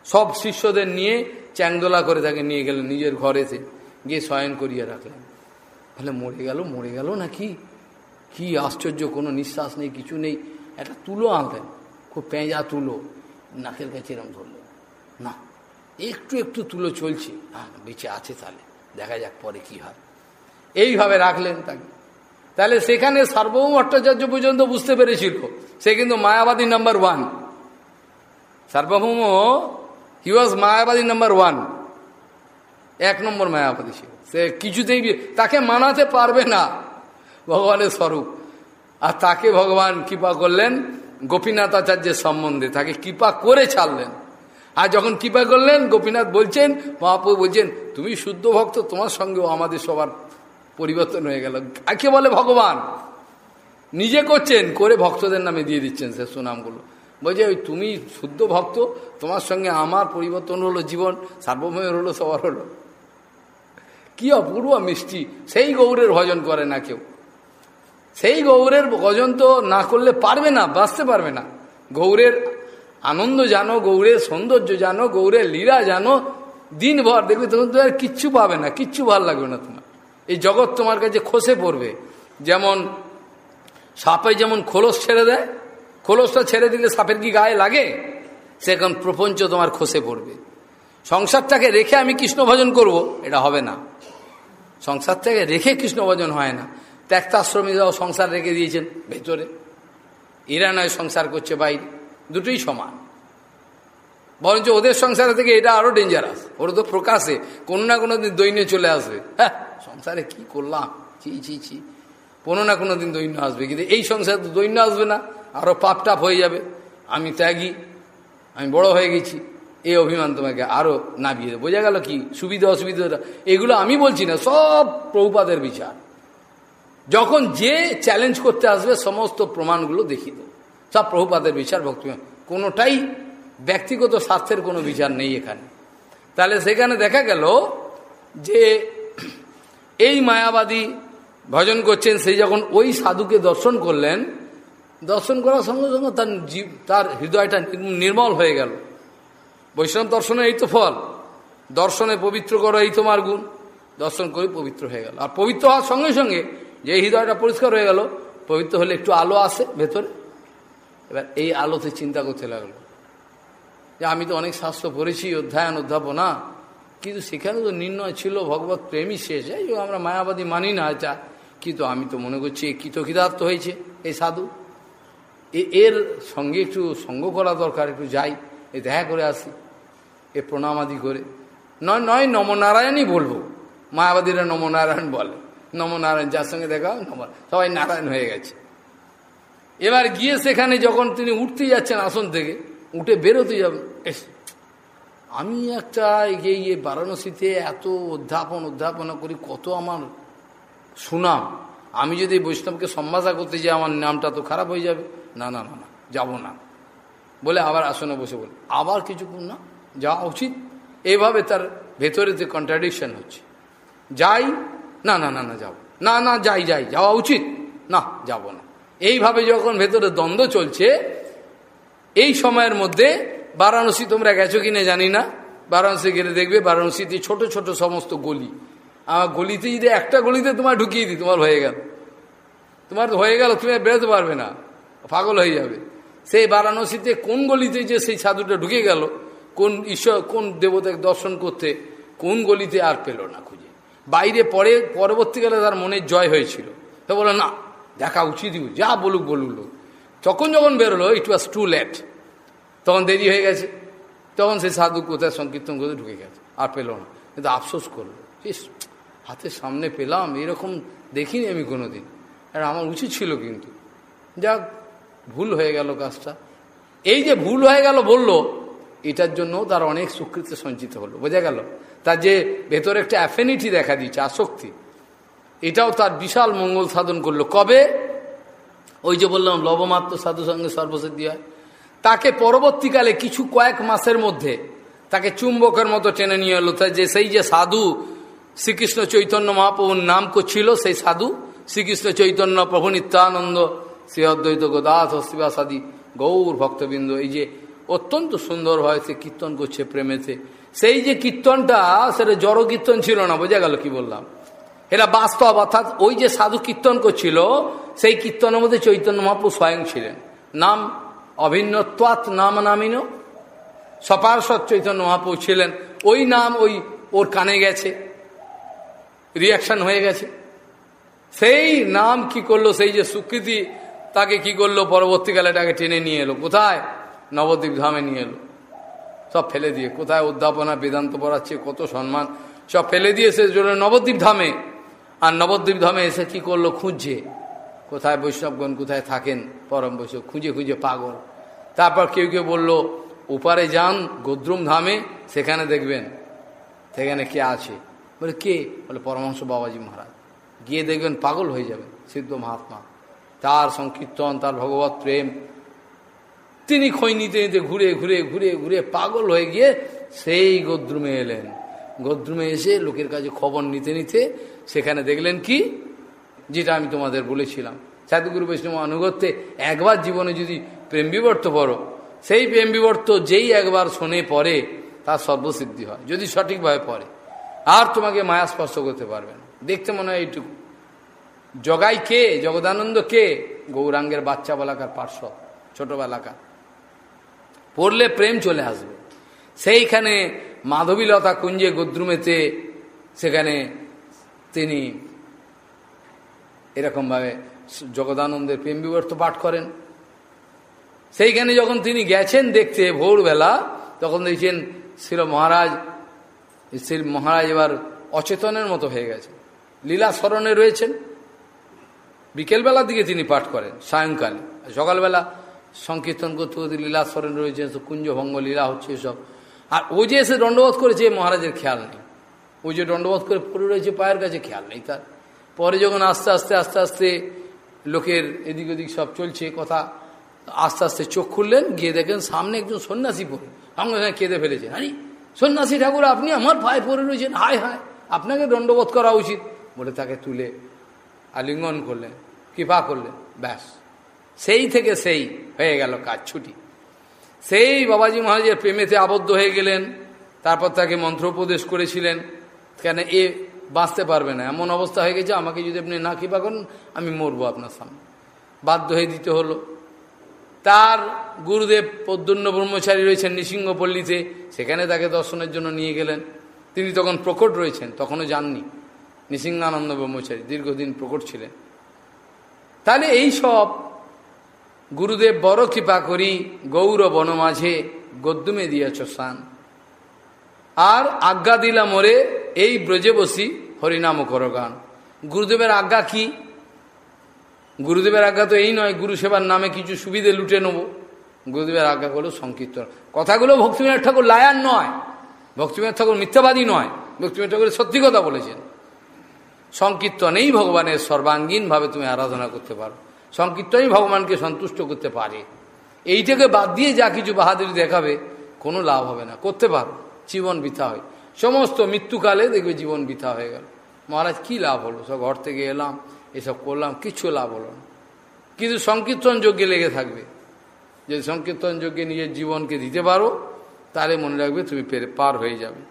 সব শিষ্যদের নিয়ে চ্যাংদোলা করে তাকে নিয়ে গেলেন নিজের ঘরেতে, গিয়ে শয়ন করিয়ে রাখলেন। তাহলে মরে গেল মরে গেল না কি কি আশ্চর্য, কোনো নিঃশ্বাস নেই, কিছু নেই। একটা তুলো আনলেন, খুব পেঁজা তুলো, নাকের কাছে এরম ধরলো। না, একটু একটু তুলো চলছে। হ্যাঁ বেঁচে আছে তাহলে। দেখা যাক পরে কি হয়। এইভাবে রাখলেন তাকে। তাহলে সেখানে সার্বভৌম ভট্টাচার্য পর্যন্ত বুঝতে পেরেছিল। সে কিন্তু মায়াবাদী নাম্বার ওয়ান। সার্বভৌম হি ওয়াজ মায়াবাদী নাম্বার ওয়ান। এক নম্বর মায়াবাদী ছিল সে কিছুতেই তাকে মানাতে পারবে না। ভগবানের স্বরূপ। আর তাকে ভগবান কৃপা করলেন গোপীনাথ আচার্যের সম্বন্ধে। তাকে কৃপা করে ছাড়লেন। আর যখন কৃপা করলেন, গোপীনাথ বলছেন, মহাপ্রভু বলছেন, তুমি শুদ্ধ ভক্ত, তোমার সঙ্গেও আমাদের সবার পরিবর্তন হয়ে গেল। কে বলে ভগবান? নিজে করছেন, করে ভক্তদের নামে দিয়ে দিচ্ছেন সে সুনামগুলো। বলছে, ওই তুমি শুদ্ধ ভক্ত, তোমার সঙ্গে আমার পরিবর্তন হলো জীবন সার্বভৌমের হলো, সবার হলো। কি অপূর্ব মিষ্টি। সেই গৌরের ভজন করে না কেউ। সেই গৌরের ভজন তো না করলে পারবে না, বাঁচতে পারবে না। গৌরের আনন্দ জানো গৌরের সৌন্দর্য জানো গৌরের লীলা জানো, দিনভর দেখবে তখন তো আর কিচ্ছু পাবে না, কিচ্ছু ভালো লাগবে না তোমার। এই জগৎ তোমার কাছে খসে পড়বে। যেমন সাপে যেমন খোলস ছেড়ে দেয়, খোলসটা ছেড়ে দিলে সাপের কি গায়ে লাগে? সেখন প্রপঞ্চ তোমার খসে পড়বে। সংসারটাকে রেখে আমি কৃষ্ণ ভজন করব, এটা হবে না। সংসারটাকে রেখে কৃষ্ণ ভজন হয় না। ত্যাক্তাশ্রমীরাও সংসার রেখে দিয়েছেন, ভেতরে। এরা নয় সংসার করছে বাইরে। দুটোই সমান। বরঞ্চ ওদের সংসারে থেকে এটা আরও ডেঞ্জারাস ওরা তো প্রকাশে, কোনো না কোনো দিন দৈন্য চলে আসবে। হ্যাঁ সংসারে কি করলাম? চি চি চি কোনো না কোনো দিন দৈন্য আসবে। কিন্তু এই সংসারে তো দৈন্য আসবে না। আরও পাপ টাপ হয়ে যাবে। আমি ত্যাগী। আমি বড় হয়ে গেছি। এই অভিমান তোমাকে আরও নামিয়ে বোঝা গেল কি? সুবিধা, অসুবিধা এগুলো আমি বলছি না, সব প্রভুপাদের বিচার। যখন যে চ্যালেঞ্জ করতে আসবে, সমস্ত প্রমাণগুলো দেখিয়ে দেবো। সব প্রভুপাদের বিচার, ভক্তি কোনোটাই ব্যক্তিগত স্বার্থের কোনো বিচার নেই এখানে। তাহলে সেখানে দেখা গেল যে এই মায়াবাদী ভজন করছেন, সেই যখন ওই সাধুকে দর্শন করলেন, দর্শন করার সঙ্গে সঙ্গে তার জীব, তার হৃদয়টা নির্মল হয়ে গেল। বৈষ্ণব দর্শনে এই তো ফল। দর্শনে পবিত্র করো এই তোমার গুণ। দর্শন করে পবিত্র হয়ে গেল। আর পবিত্র হওয়ার সঙ্গে সঙ্গে যে হৃদয়টা পরিষ্কার হয়ে গেল, পবিত্র হলে একটু আলো আসে ভেতরে। এবার এই আলোতে চিন্তা করতে লাগল। যে আমি তো অনেক শাস্ত্র পড়েছি, অধ্যায়ন, অধ্যাপনা, কিন্তু সেখানে তো নির্ণয় ছিল, ভগবত প্রেমই শেষ। এই আমরা মায়াবাদী মানি না এটা, কিন্তু আমি তো মনে করছি কৃতকৃতার্থ হয়েছে এই সাধু। এর সঙ্গে একটু সঙ্গ করা দরকার, একটু যাই, এ দেখা করে আসি, এ প্রণামাদি করে। নয় নয়, নমনারায়ণই বলব, মায়াবাদীরা নমনারায়ণ বলে। নমনারায়ণ, যার সঙ্গে দেখা নম, সবাই নারায়ণ হয়ে গেছে। এবার গিয়ে সেখানে যখন তিনি উঠতে যাচ্ছেন আসন থেকে, উঠে বেরোতে যাবেন আমি একটা এই ইয়ে বারাণসীতে এত অধ্যাপন অধ্যাপনা করি, কত আমার সুনাম। আমি যদি বৈষ্ণবকে সম্ভাষা করতে যাই, আমার নামটা তো খারাপ হয়ে যাবে। না না না না, যাব না। বলে আবার আসনে বসে বলে, আবার কিছুক্ষণ না, যাওয়া উচিত। এভাবে তার ভেতরেতে কন্ট্রাডিকশন হচ্ছে। যাই, না না না না, যাব। না না, যাই যাই, যাওয়া উচিত। না, যাব না। এইভাবে যখন ভেতরে দ্বন্দ্ব চলছে, এই সময়ের মধ্যে বারাণসী তোমরা গেছো কিনে জানি না। বারাণসী গেলে দেখবে বারাণসীতে ছোট ছোট সমস্ত গলি। আমার গলিতে যদি একটা গলিতে তোমার ঢুকিয়ে দিই, তোমার হয়ে গেল। তোমার হয়ে গেল, তুমি বেরোতে পারবে না। পাগল হয়ে যাবে। সেই বারাণসীতে কোন গলিতে যে সেই সাধুটা ঢুকে গেল, কোন ঈশ্বর, কোন দেবতাকে দর্শন করতে, কোন গলিতে আর পেল না খুঁজে। বাইরে পরে, পরবর্তীকালে তার মনের জয় হয়েছিল। তো বলো না দেখা উচিত যা বলুক বলুক লোক। তখন যখন বেরোলো ইট ওয়াজ টু লেট তখন দেরি হয়ে গেছে। তখন সেই সাধু কোথায় সংকীর্তন করে ঢুকে গেছে। আর পেল না। কিন্তু আফসোস করল। ইস হাতের সামনে পেলাম, এরকম দেখিনি আমি কোনো দিন আর আমার উচিত ছিল কিন্তু। যাক, ভুল হয়ে গেল কাজটা। এই যে ভুল হয়ে গেল বলল, এটার জন্য তার অনেক সুকৃতি সঞ্চিত হলো। বোঝা গেল। তার যে ভেতরে একটা অ্যাফিনিটি দেখা দিচ্ছে আসক্তি। এটাও তার বিশাল মঙ্গল সাধন করল। কবে? ওই যে বললাম, লবমাত্র সাধু সঙ্গে সর্বসিদ্ধি হয়। তাকে পরবর্তীকালে কিছু কয়েক মাসের মধ্যে তাকে চুম্বকের মতো টেনে নিয়ে এলো। যে সেই যে সাধু শ্রীকৃষ্ণ চৈতন্য মহাপ্রভুর নাম করছিল সেই সাধু শ্রীকৃষ্ণ চৈতন্য প্রভু নিত্যানন্দ শ্রী অদ্বৈত গোদাস শিবাসাদি গৌর ভক্তবৃন্দ। এই যে অত্যন্ত সুন্দর সে কীর্তন করছে প্রেমেতে। সেই যে কীর্তনটা, সেটা জড় কীর্তন ছিল না, বোঝা গেল কি বললাম। এটা বাস্তব, অর্থাৎ ওই যে সাধু কীর্তন করছিল, সেই কীর্তনের মধ্যে চৈতন্য মহাপ্রভু স্বয়ং ছিলেন। নাম অভিন্নত্বাত নাম নামিন। সপার্শ্বত চৈতন্য মহাপ্রভু ছিলেন। ওই নাম ওই ওর কানে গেছে। রিয়াকশন হয়ে গেছে। সেই নাম কি করল, সেই যে স্বীকৃতি তাকে কি করল, পরবর্তীকালে তাকে টেনে নিয়ে এলো। কোথায়? নবদ্বীপ ধামে নিয়ে এলো। সব ফেলে দিয়ে। কোথায়? উদ্যাপনা, বেদান্ত পড়াচ্ছে, কত সম্মান। সব ফেলে দিয়েছে জন্য নবদ্বীপ ধামে আর নবদ্বীপ ধামে এসে কি করল খুঁজছে? কোথায় বৈষ্ণবগণ, কোথায় থাকেন? পরম বৈষ্ণব খুঁজে খুঁজে পাগল। তারপর কেউ কেউ বলল উপারে যান গোদ্রুম ধামে, সেখানে দেখবেন। সেখানে কে আছে? বলে, কে? বলে, পরমহংস বাবাজি মহারাজ। গিয়ে দেখবেন পাগল হয়ে যাবে সিদ্ধ মহাত্মা। তার সংকীর্তন, তার ভগবত প্রেম। তিনি খৈ নিতে নিতে ঘুরে ঘুরে ঘুরে ঘুরে পাগল হয়ে গিয়ে সেই গদ্রুমে এলেন। গদ্রুমে এসে লোকের কাছে খবর নিতে নিতে সেখানে দেখলেন কি? যেটা আমি তোমাদের বলেছিলাম। সাধুগুরু বৈষ্ণব অনুগত্যে একবার জীবনে যদি প্রেম বিবর্ত পড়ো, সেই প্রেম বিবর্ত যেই একবার শোনে পরে তার সর্বসিদ্ধি হয়, যদি সঠিকভাবে পড়ে। আর তোমাকে মায়া স্পর্শ করতে পারবে না। দেখতে মনে হয় এইটুকু। জগাই কে? জগদানন্দ কে? গৌরাঙ্গের বাচ্চা বেলাকার পার্শ্ব, ছোটবেলাকার। পড়লে প্রেম চলে আসবে। সেইখানে মাধবীলতা কুঞ্জে গদ্রুমেতে সেখানে তিনি এরকমভাবে জগদানন্দের প্রেম বিবর্ত পাঠ করেন। সেইখানে যখন তিনি গেছেন দেখতে ভোরবেলা, তখন দেখছেন শ্রী মহারাজ শ্রী মহারাজ এবার অচেতনের মতো হয়ে গেছে। লীলা স্মরণে রয়েছেন। বিকেলবেলার দিকে তিনি পাঠ করেন, সায়ংকালে। সকালবেলা সংকীর্তন করতে করতে লীলা স্মরণে রয়েছেন কুঞ্জভঙ্গ লীলা হচ্ছে এসব। আর ও যে এসে দণ্ডবোধ করেছে মহারাজের খেয়াল নেই। ও যে দণ্ডবোধ করে পড়ে রয়েছে পায়ের কাছে, খেয়াল নেই তার। পরে যখন আস্তে আস্তে আস্তে আস্তে লোকের এদিক ওদিক সব চলছে, কথা আস্তে আস্তে চোখ খুললেন, গিয়ে দেখেন সামনে একজন সন্ন্যাসী পড়ে। সঙ্গে সঙ্গে কেঁদে ফেলেছেন আরে, সন্ন্যাসী ঠাকুর, আপনি আমার পায়ে পড়ে রয়েছেন, হায় হায়, আপনাকে দণ্ডবোধ করা উচিত। বলে তাকে তুলে আলিঙ্গন করলেন, কৃপা করলেন, ব্যাস। সেই থেকে সেই হয়ে গেল কাজ, ছুটি। সেই বাবাজি মহারাজের প্রেমেতে আবদ্ধ হয়ে গেলেন, তারপর তাকে মন্ত্রোপদেশ করেছিলেন। কেন এ বাঁচতে পারবে না? এমন অবস্থা হয়ে গেছে, আমাকে যদি আপনি না কৃপা করেন, আমি মরবো আপনার সামনে। বাধ্য হয়ে দিতে হলো। তার গুরুদেব পদ্মন্য ব্রহ্মচারী রয়েছেন নৃসিংহপল্লীতে, সেখানে তাকে দর্শনের জন্য নিয়ে গেলেন। তিনি তখন প্রকট রয়েছেন, তখনও যাননি। নৃসিংহানন্দ ব্রহ্মচারী দীর্ঘদিন প্রকট ছিলেন। তাহলে এই সব গুরুদেব বড় কৃপা করি গৌর বন মাঝে গদ্যুমে দিয়েছ স্নান। আর আজ্ঞা দিলা মোরে এই ব্রজে বসি হরিনাম কর গান। গুরুদেবের আজ্ঞা কি? গুরুদেবের আজ্ঞা তো এই নয়, গুরু সেবার নামে কিছু সুবিধে লুটে নেব। গুরুদেবের আজ্ঞা করল সংকীর্তন। কথাগুলো ভক্তিবিনাথ ঠাকুর লায়ার নয় ভক্তিবিনাথ ঠাকুর মিথ্যাবাদী নয় ভক্তিবিনাথ ঠাকুর সত্যি কথা বলেছেন। সংকীর্তনেই ভগবানের সর্বাঙ্গীনভাবে তুমি আরাধনা করতে পারো। সংকীর্তনই ভগবানকে সন্তুষ্ট করতে পারে। এইটাকে বাদ দিয়ে যা কিছু বাহাদুরি দেখাবে, কোনো লাভ হবে না। করতে পারো, জীবন বৃথা হয়। সমস্ত মৃত্যুকালে দেখবে জীবন বৃথা হয়ে গেল। মহারাজ, কি লাভ হলো? সব ঘর থেকে এলাম, এসব করলাম, কিছু লাভ হলো না। কিন্তু সংকীর্তন যোগ্যে লেগে থাকবে। যদি সংকীর্তন যোগ্যে নিজের জীবনকে দিতে পারো, তাহলে মনে রাখবে তুমি পার হয়ে যাবে।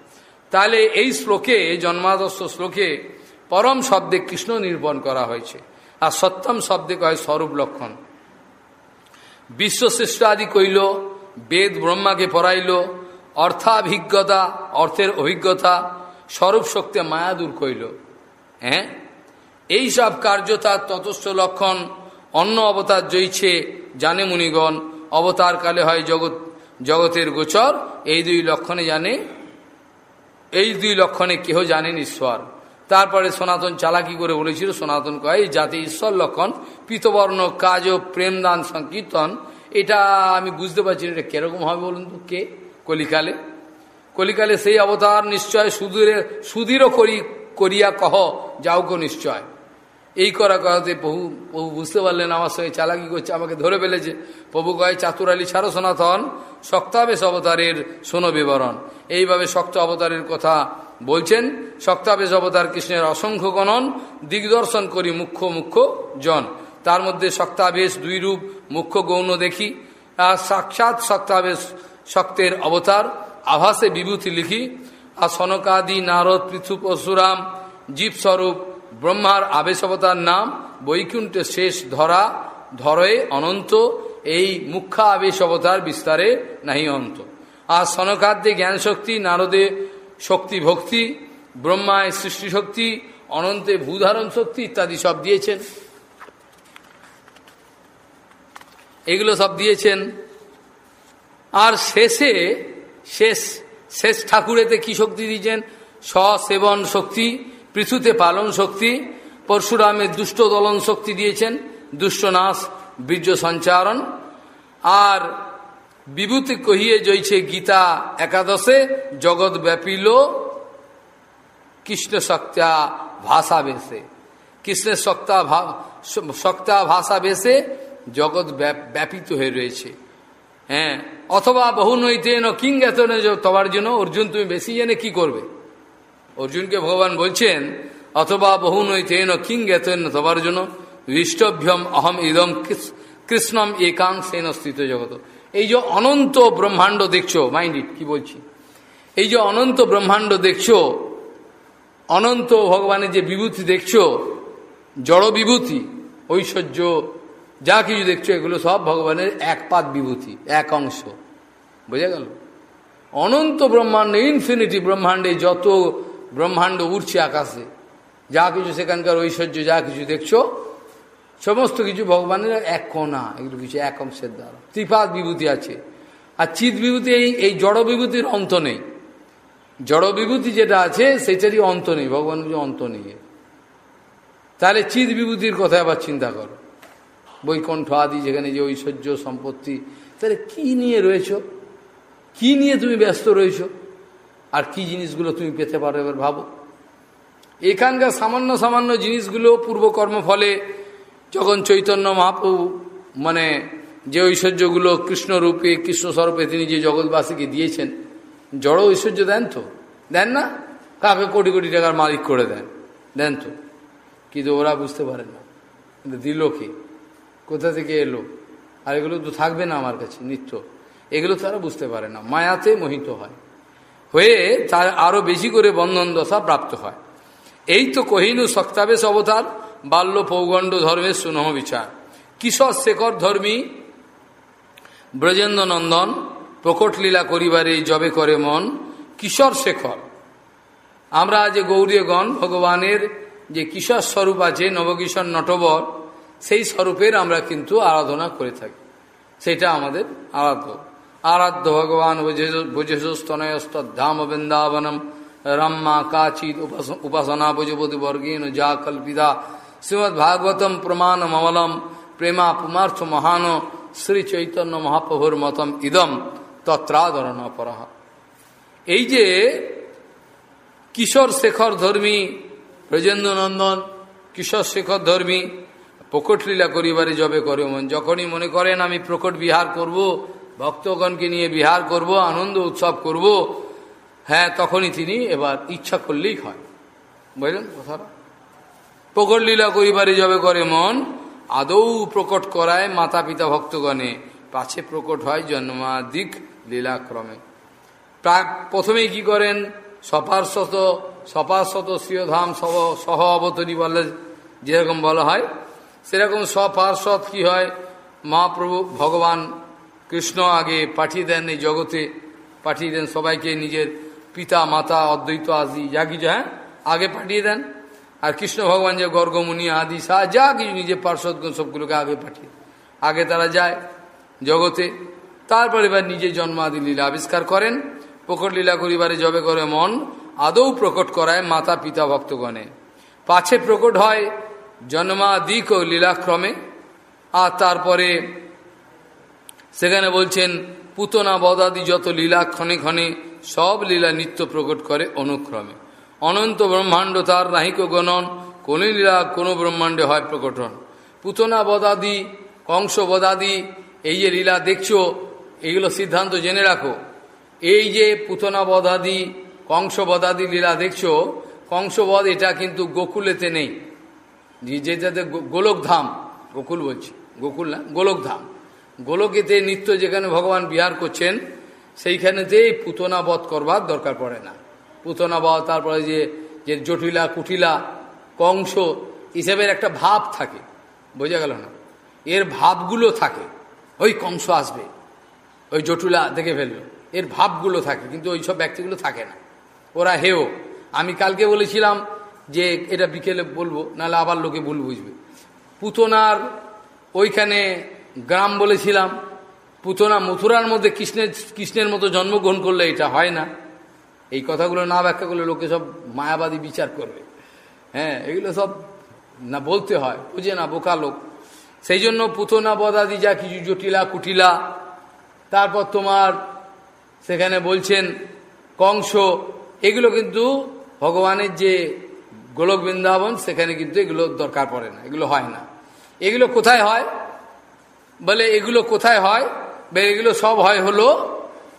তাহলে এই শ্লোকে জন্মাদর্শ শ্লোকে পরম শব্দে কৃষ্ণ নির্পণ করা হয়েছে। আর সত্যম শব্দে কয় স্বরূপ লক্ষণ। বিশ্বশ্রেষ্ঠ আদি কইল, বেদ ব্রহ্মাকে পড়াইল অর্থাভিজ্ঞতা, অর্থের অভিজ্ঞতা, স্বরূপ শক্তি মায়া দূর কইল হ্যাঁ? এই সব কার্য তার ততস্থ লক্ষণ, অন্য অবতার জয়ছে জানে মুনিগণ, অবতার কালে হয় জগৎ, জগতের গোচর, এই দুই লক্ষণে জানে, এই দুই লক্ষণে কেহ জানেন ঈশ্বর। তারপরে সনাতন চালাকি করে বলেছিল, সনাতন কয়, এই জাতি ঈশ্বর লক্ষণ, পিতবর্ণ কাজ ও প্রেমদান, সংকীর্তন, এটা আমি বুঝতে পারছি না, এটা কীরকম হবে বলুন তো, কে? কলিকালে। কলিকালে সেই অবতার নিশ্চয় সুদূরে সুদীরও করি করিয়া কহ যাওকো নিশ্চয়। এই করা করাতে প্রভু প্রভু বুঝতে পারলেন আমার সঙ্গে চালাকি করছে, আমাকে ধরে ফেলেছে। প্রভু কয় চাতুর আলী ছাড়ো সনাতন শক্তাবেশ অবতারের শোনো বিবরণ। এইভাবে শক্ত অবতারের কথা বলছেন। শক্তাবেশ অবতার কৃষ্ণের অসংখ্য গণন, দিগদর্শন করি মুখ্য মুখ্য জন। তার মধ্যে শক্তাবেশ দুই রূপ মুখ্য গৌণ দেখি। আর সাক্ষাৎ শক্তাবেশ শক্তের অবতার আভাসে বিভূতি লিখি, আর সনকাদি, নারদ পৃথু পরশুরাম জীবস্বরূপ, ব্রহ্মার আবেশ অবতার নাম, বৈকুণ্ঠে শেষ ধরা, ধরয়ে অনন্ত, এই মুখ্যা আবেশ অবতার বিস্তারে নাহি অন্ত। আর সনকাদ্যে জ্ঞান শক্তি নারদে শক্তি ভক্তি, ব্রহ্মায় সৃষ্টি শক্তি অনন্তে ভূধারণ শক্তি ইত্যাদি সব দিয়েছেন। এগুলো সব দিয়েছেন আর শেষে, শেষ শেষ ঠাকুরেতে কি শক্তি দিয়েছেন? স্বসেবন শক্তি, পৃথুতে পালন শক্তি পরশুরামের দুষ্ট দলন শক্তি দিয়েছেন দুষ্ট নাশ বীর্য সঞ্চারণ। আর বিভূতি কহিয়ে জয়ছে গীতা একাদশে জগৎ ব্যাপিল কৃষ্ণ শক্তা ভাষা বেশে। কৃষ্ণের শক্তা শক্তা ভাষা বেশে জগৎ ব্যাপিত হয়ে রয়েছে। হ্যাঁ অথবা বহু নৈতেন কিং এত তোমার জন্য, অর্জুন তুমি বেশি জেনে কি করবে? অর্জুনকে ভগবান বলছেন, অথবা বহু নৈতেন কিং এতেন তোমার জন্য বিষ্টভ্যম অহম ইদম কৃষ্ণম একাংশেন স্থিত জগত। এই যে অনন্ত ব্রহ্মাণ্ড দেখছ মাইন্ড ইট কি বলছি? এই যে অনন্ত ব্রহ্মাণ্ড দেখছ, অনন্ত ভগবানের যে বিভূতি দেখছ জড় বিভূতি ঐশ্বর্য যা কিছু দেখছ, এগুলো সব ভগবানের এক পাত বিভূতি, এক অংশ। বোঝা গেল? অনন্ত ব্রহ্মাণ্ড ইনফিনিটি ব্রহ্মাণ্ডে যত ব্রহ্মাণ্ড উড়ছে আকাশে, যা কিছু সেখানকার ঐশ্বর্য, যা কিছু দেখছ, সমস্ত কিছু ভগবানের এক কোনা এগুলো কিছু এক অংশের দ্বারা। ত্রিপাত বিভূতি আছে। আর চিৎ বিভূতি, এই এই জড় বিভূতির অন্ত নেই। জড় বিভূতি যেটা আছে, সেটারই অন্ত নেই ভগবান অন্ত নেই। তাহলে চিৎ বিভূতির কথা আবার চিন্তা করো। বৈকণ্ঠ আদি যেখানে যে ঐশ্বর্য, সম্পত্তি, তাহলে কি নিয়ে রয়েছ? কি নিয়ে তুমি ব্যস্ত রয়েছ? আর কি জিনিসগুলো তুমি পেতে পারো এবার ভাবো। এখানকার সামান্য সামান্য জিনিসগুলো পূর্বকর্ম ফলে যখন চৈতন্য মহাপ্রভু মানে যে ঐশ্বর্যগুলো কৃষ্ণরূপে, কৃষ্ণস্বরূপে তিনি যে জগৎবাসীকে দিয়েছেন, জড় ঐশ্বর্য দেন তো? দেন না? কাকে কোটি কোটি টাকার মালিক করে দেন। দেন তো? কিন্তু ওরা বুঝতে পারে না। কিন্তু দিল কি? কোথা থেকে এলো? আর এগুলো তো থাকবে না আমার কাছে, নিত্য। এগুলো তারা বুঝতে পারে না। মায়াতে মোহিত হয়। হয়ে তার আরও বেশি করে বন্ধন দশা প্রাপ্ত হয়। এই তো কহিনু সক্তাবেশ অবতার বাল্য পৌগণ্ড ধর্মের সুনহ বিচার। কিশোর শেখর ধর্মী ব্রজেন্দ্র নন্দন প্রকট লীলা করিবারে জবে করে মন কিশোর শেখর। আমরা যে গৌরীগণ, ভগবানের যে কিশোর স্বরূপ আছে, নবকিশোর নটবর সেই স্বরূপের আমরা কিন্তু আরাধনা করে থাকি। সেটা আমাদের আরাধ্য। আরাধ্য ভগবান ভোজস্তনয়স্তধাম বৃন্দাবনম রম্মা কাচিত উপাসনা ভোজপতি বর্গীন যা কল্পিতা। শ্রীমৎ ভাগবতম প্রমাণম অমলম প্রেমা পুমার্থ মহান শ্রী চৈতন্য মহাপ্রভুর মতম ইদম তত্রাদরণ পরহ। এই যে কিশোর শেখর ধর্মী ব্রজেন্দ্রনন্দন, কিশোর শেখর ধর্মী প্রকট লীলা করিবারে জবে করে মন। যখনই মনে করেন আমি প্রকট বিহার করব, ভক্তগণকে নিয়ে বিহার করব, আনন্দ উৎসব করব হ্যাঁ তখনই তিনি এবার ইচ্ছা করলেই হয়। বুঝলেন কথাটা? প্রকট লীলা করিবারে জবে করে মন, আদৌ প্রকট করায় মাতা পিতা ভক্তগণে। পাছে প্রকট হয় জন্মাদিক লীলাক্রমে। প্রাক প্রথমেই কি করেন? সপার্শত সপার্শত শ্রীয়ধাম সহ সহ অবতরী বলে যেরকম বলা হয় সেরকম সপার্শ্বদ কি হয়? মহাপ্রভু ভগবান কৃষ্ণ আগে পাঠিয়ে দেন এই জগতে। পাঠিয়ে দেন সবাইকে, নিজের পিতা, মাতা, অদ্বৈত আদি যা কিছু হ্যাঁ? আগে পাঠিয়ে দেন। আর কৃষ্ণ ভগবান যে গর্গমুনি আদি, সা, যা কিছু নিজের পার্শ্বদগণ সবগুলোকে আগে পাঠিয়ে আগে তারা যায় জগতে, তারপর এবার নিজে জন্মাদি লীলা আবিষ্কার করেন। প্রকট লীলা করিবারে জবে করে মন আদৌ প্রকট করায় মাতা পিতা ভক্তগণে। পাছে প্রকট হয় জন্মাদিক ও লীলাক্রমে। আর তারপরে সেখানে বলছেন, পুতনা বদাদি যত লীলা ক্ষণে ক্ষণে সব লীলা নিত্য প্রকট করে অনুক্রমে। অনন্ত ব্রহ্মাণ্ড তার নাহিক গণন, কোন লীলা কোন ব্রহ্মাণ্ডে হয় প্রকটন। পুতনা বদাদি, কংস বদাদি, এই যে লীলা দেখছ, এইগুলো সিদ্ধান্ত জেনে রাখো। এই যে পুতনা বদাদি, কংস বদাদি লীলা দেখছ কংসবধ এটা কিন্তু গোকুলেতে নেই। যেটাতে গোলকধাম গোকুল বলছি। গোকুল না গোলকধাম গোলকেতে নিত্য যেখানে ভগবান বিহার করছেন সেইখানেতে পুতনা বধ করবার দরকার পড়ে না। পুতনা বধ তারপরে যে যে জটিলা, কুটিলা, কংস হিসেবের একটা ভাব থাকে। বোঝা গেল না? এর ভাবগুলো থাকে। ওই কংস আসবে, ওই জটুলা দেখে ফেলল। এর ভাবগুলো থাকে, কিন্তু ওই সব ব্যক্তিগুলো থাকে না। ওরা হেও। আমি কালকে বলেছিলাম যে এটা বিকেলে বলব, নাহলে আবার লোকে ভুল বুঝবে। পুতনার ওইখানে গ্রাম বলেছিলাম, পুতনা মথুরার মধ্যে কৃষ্ণের কৃষ্ণের মতো জন্মগ্রহণ করলে এটা হয় না। এই কথাগুলো না ব্যাখ্যা করলে লোকে সব মায়াবাদী বিচার করবে। হ্যাঁ এগুলো সব না বলতে হয়, বুঝে না, বোকা লোক। সেই জন্য পুতনা বদাদি যা কিছু জটিলা কুটিলা, তারপর তোমার সেখানে বলছেন কংস, এগুলো কিন্তু ভগবানের যে গোলক বৃন্দাবন, সেখানে কিন্তু এগুলো দরকার পড়ে না, এগুলো হয় না। এগুলো কোথায় হয়? বলে এগুলো কোথায় হয়? এগুলো সব হয় হলো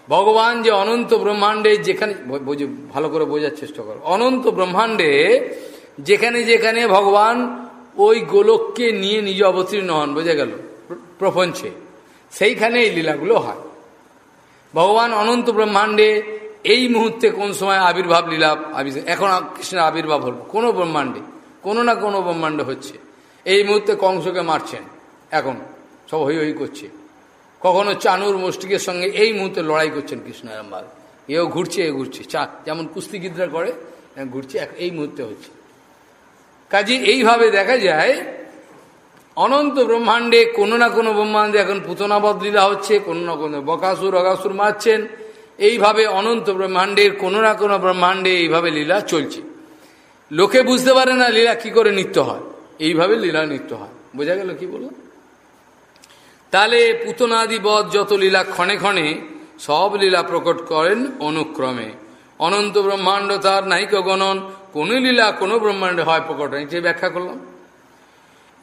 ভগবান যে অনন্ত ব্রহ্মাণ্ডে যেখানে ভালো করে বোঝার চেষ্টা করো। অনন্ত ব্রহ্মাণ্ডে যেখানে যেখানে ভগবান ওই গোলককে নিয়ে নিজ অবতীর্ণ হন, বোঝা গেল? প্রপঞ্চে। সেইখানে এই লীলাগুলো হয়। ভগবান অনন্ত ব্রহ্মাণ্ডে এই মুহূর্তে কোন সময় আবির্ভাব লীলা এখন কৃষ্ণের আবির্ভাব হল। কোনো ব্রহ্মাণ্ডে, কোনো না কোনো ব্রহ্মাণ্ড হচ্ছে। এই মুহূর্তে কংসকে মারছেন। এখন সব হই হই করছে। কখনো চানুর মুষ্টিকের সঙ্গে এই মুহূর্তে লড়াই করছেন কৃষ্ণ এরমভাবে এও ঘুরছে এ ঘুরছে। চা, যেমন কুস্তিগিদরা করে ঘুরছে এই মুহূর্তে হচ্ছে। কাজে এইভাবে দেখা যায়, অনন্ত ব্রহ্মাণ্ডে কোনো না কোনো ব্রহ্মাণ্ডে এখন পুতনাবদ লীলা হচ্ছে, কোনো না কোনো বকাসুর, অগাসুর মারছেন। এইভাবে অনন্ত ব্রহ্মাণ্ডের কোনো না কোনো ব্রহ্মাণ্ডে এইভাবে লীলা চলছে। লোকে বুঝতে পারে না লীলা কি করে নিত্য হয়। এইভাবে লীলা নিত্য হয়। বোঝা গেল কি বললাম? তাহলে পুতনাদি বধ যত লীলা ক্ষণে ক্ষণে, সব লীলা প্রকট করেন অনুক্রমে। অনন্ত ব্রহ্মাণ্ড তার নাইক গণন, কোন লীলা কোনো ব্রহ্মাণ্ডে হয় প্রকট এটি ব্যাখ্যা করলাম।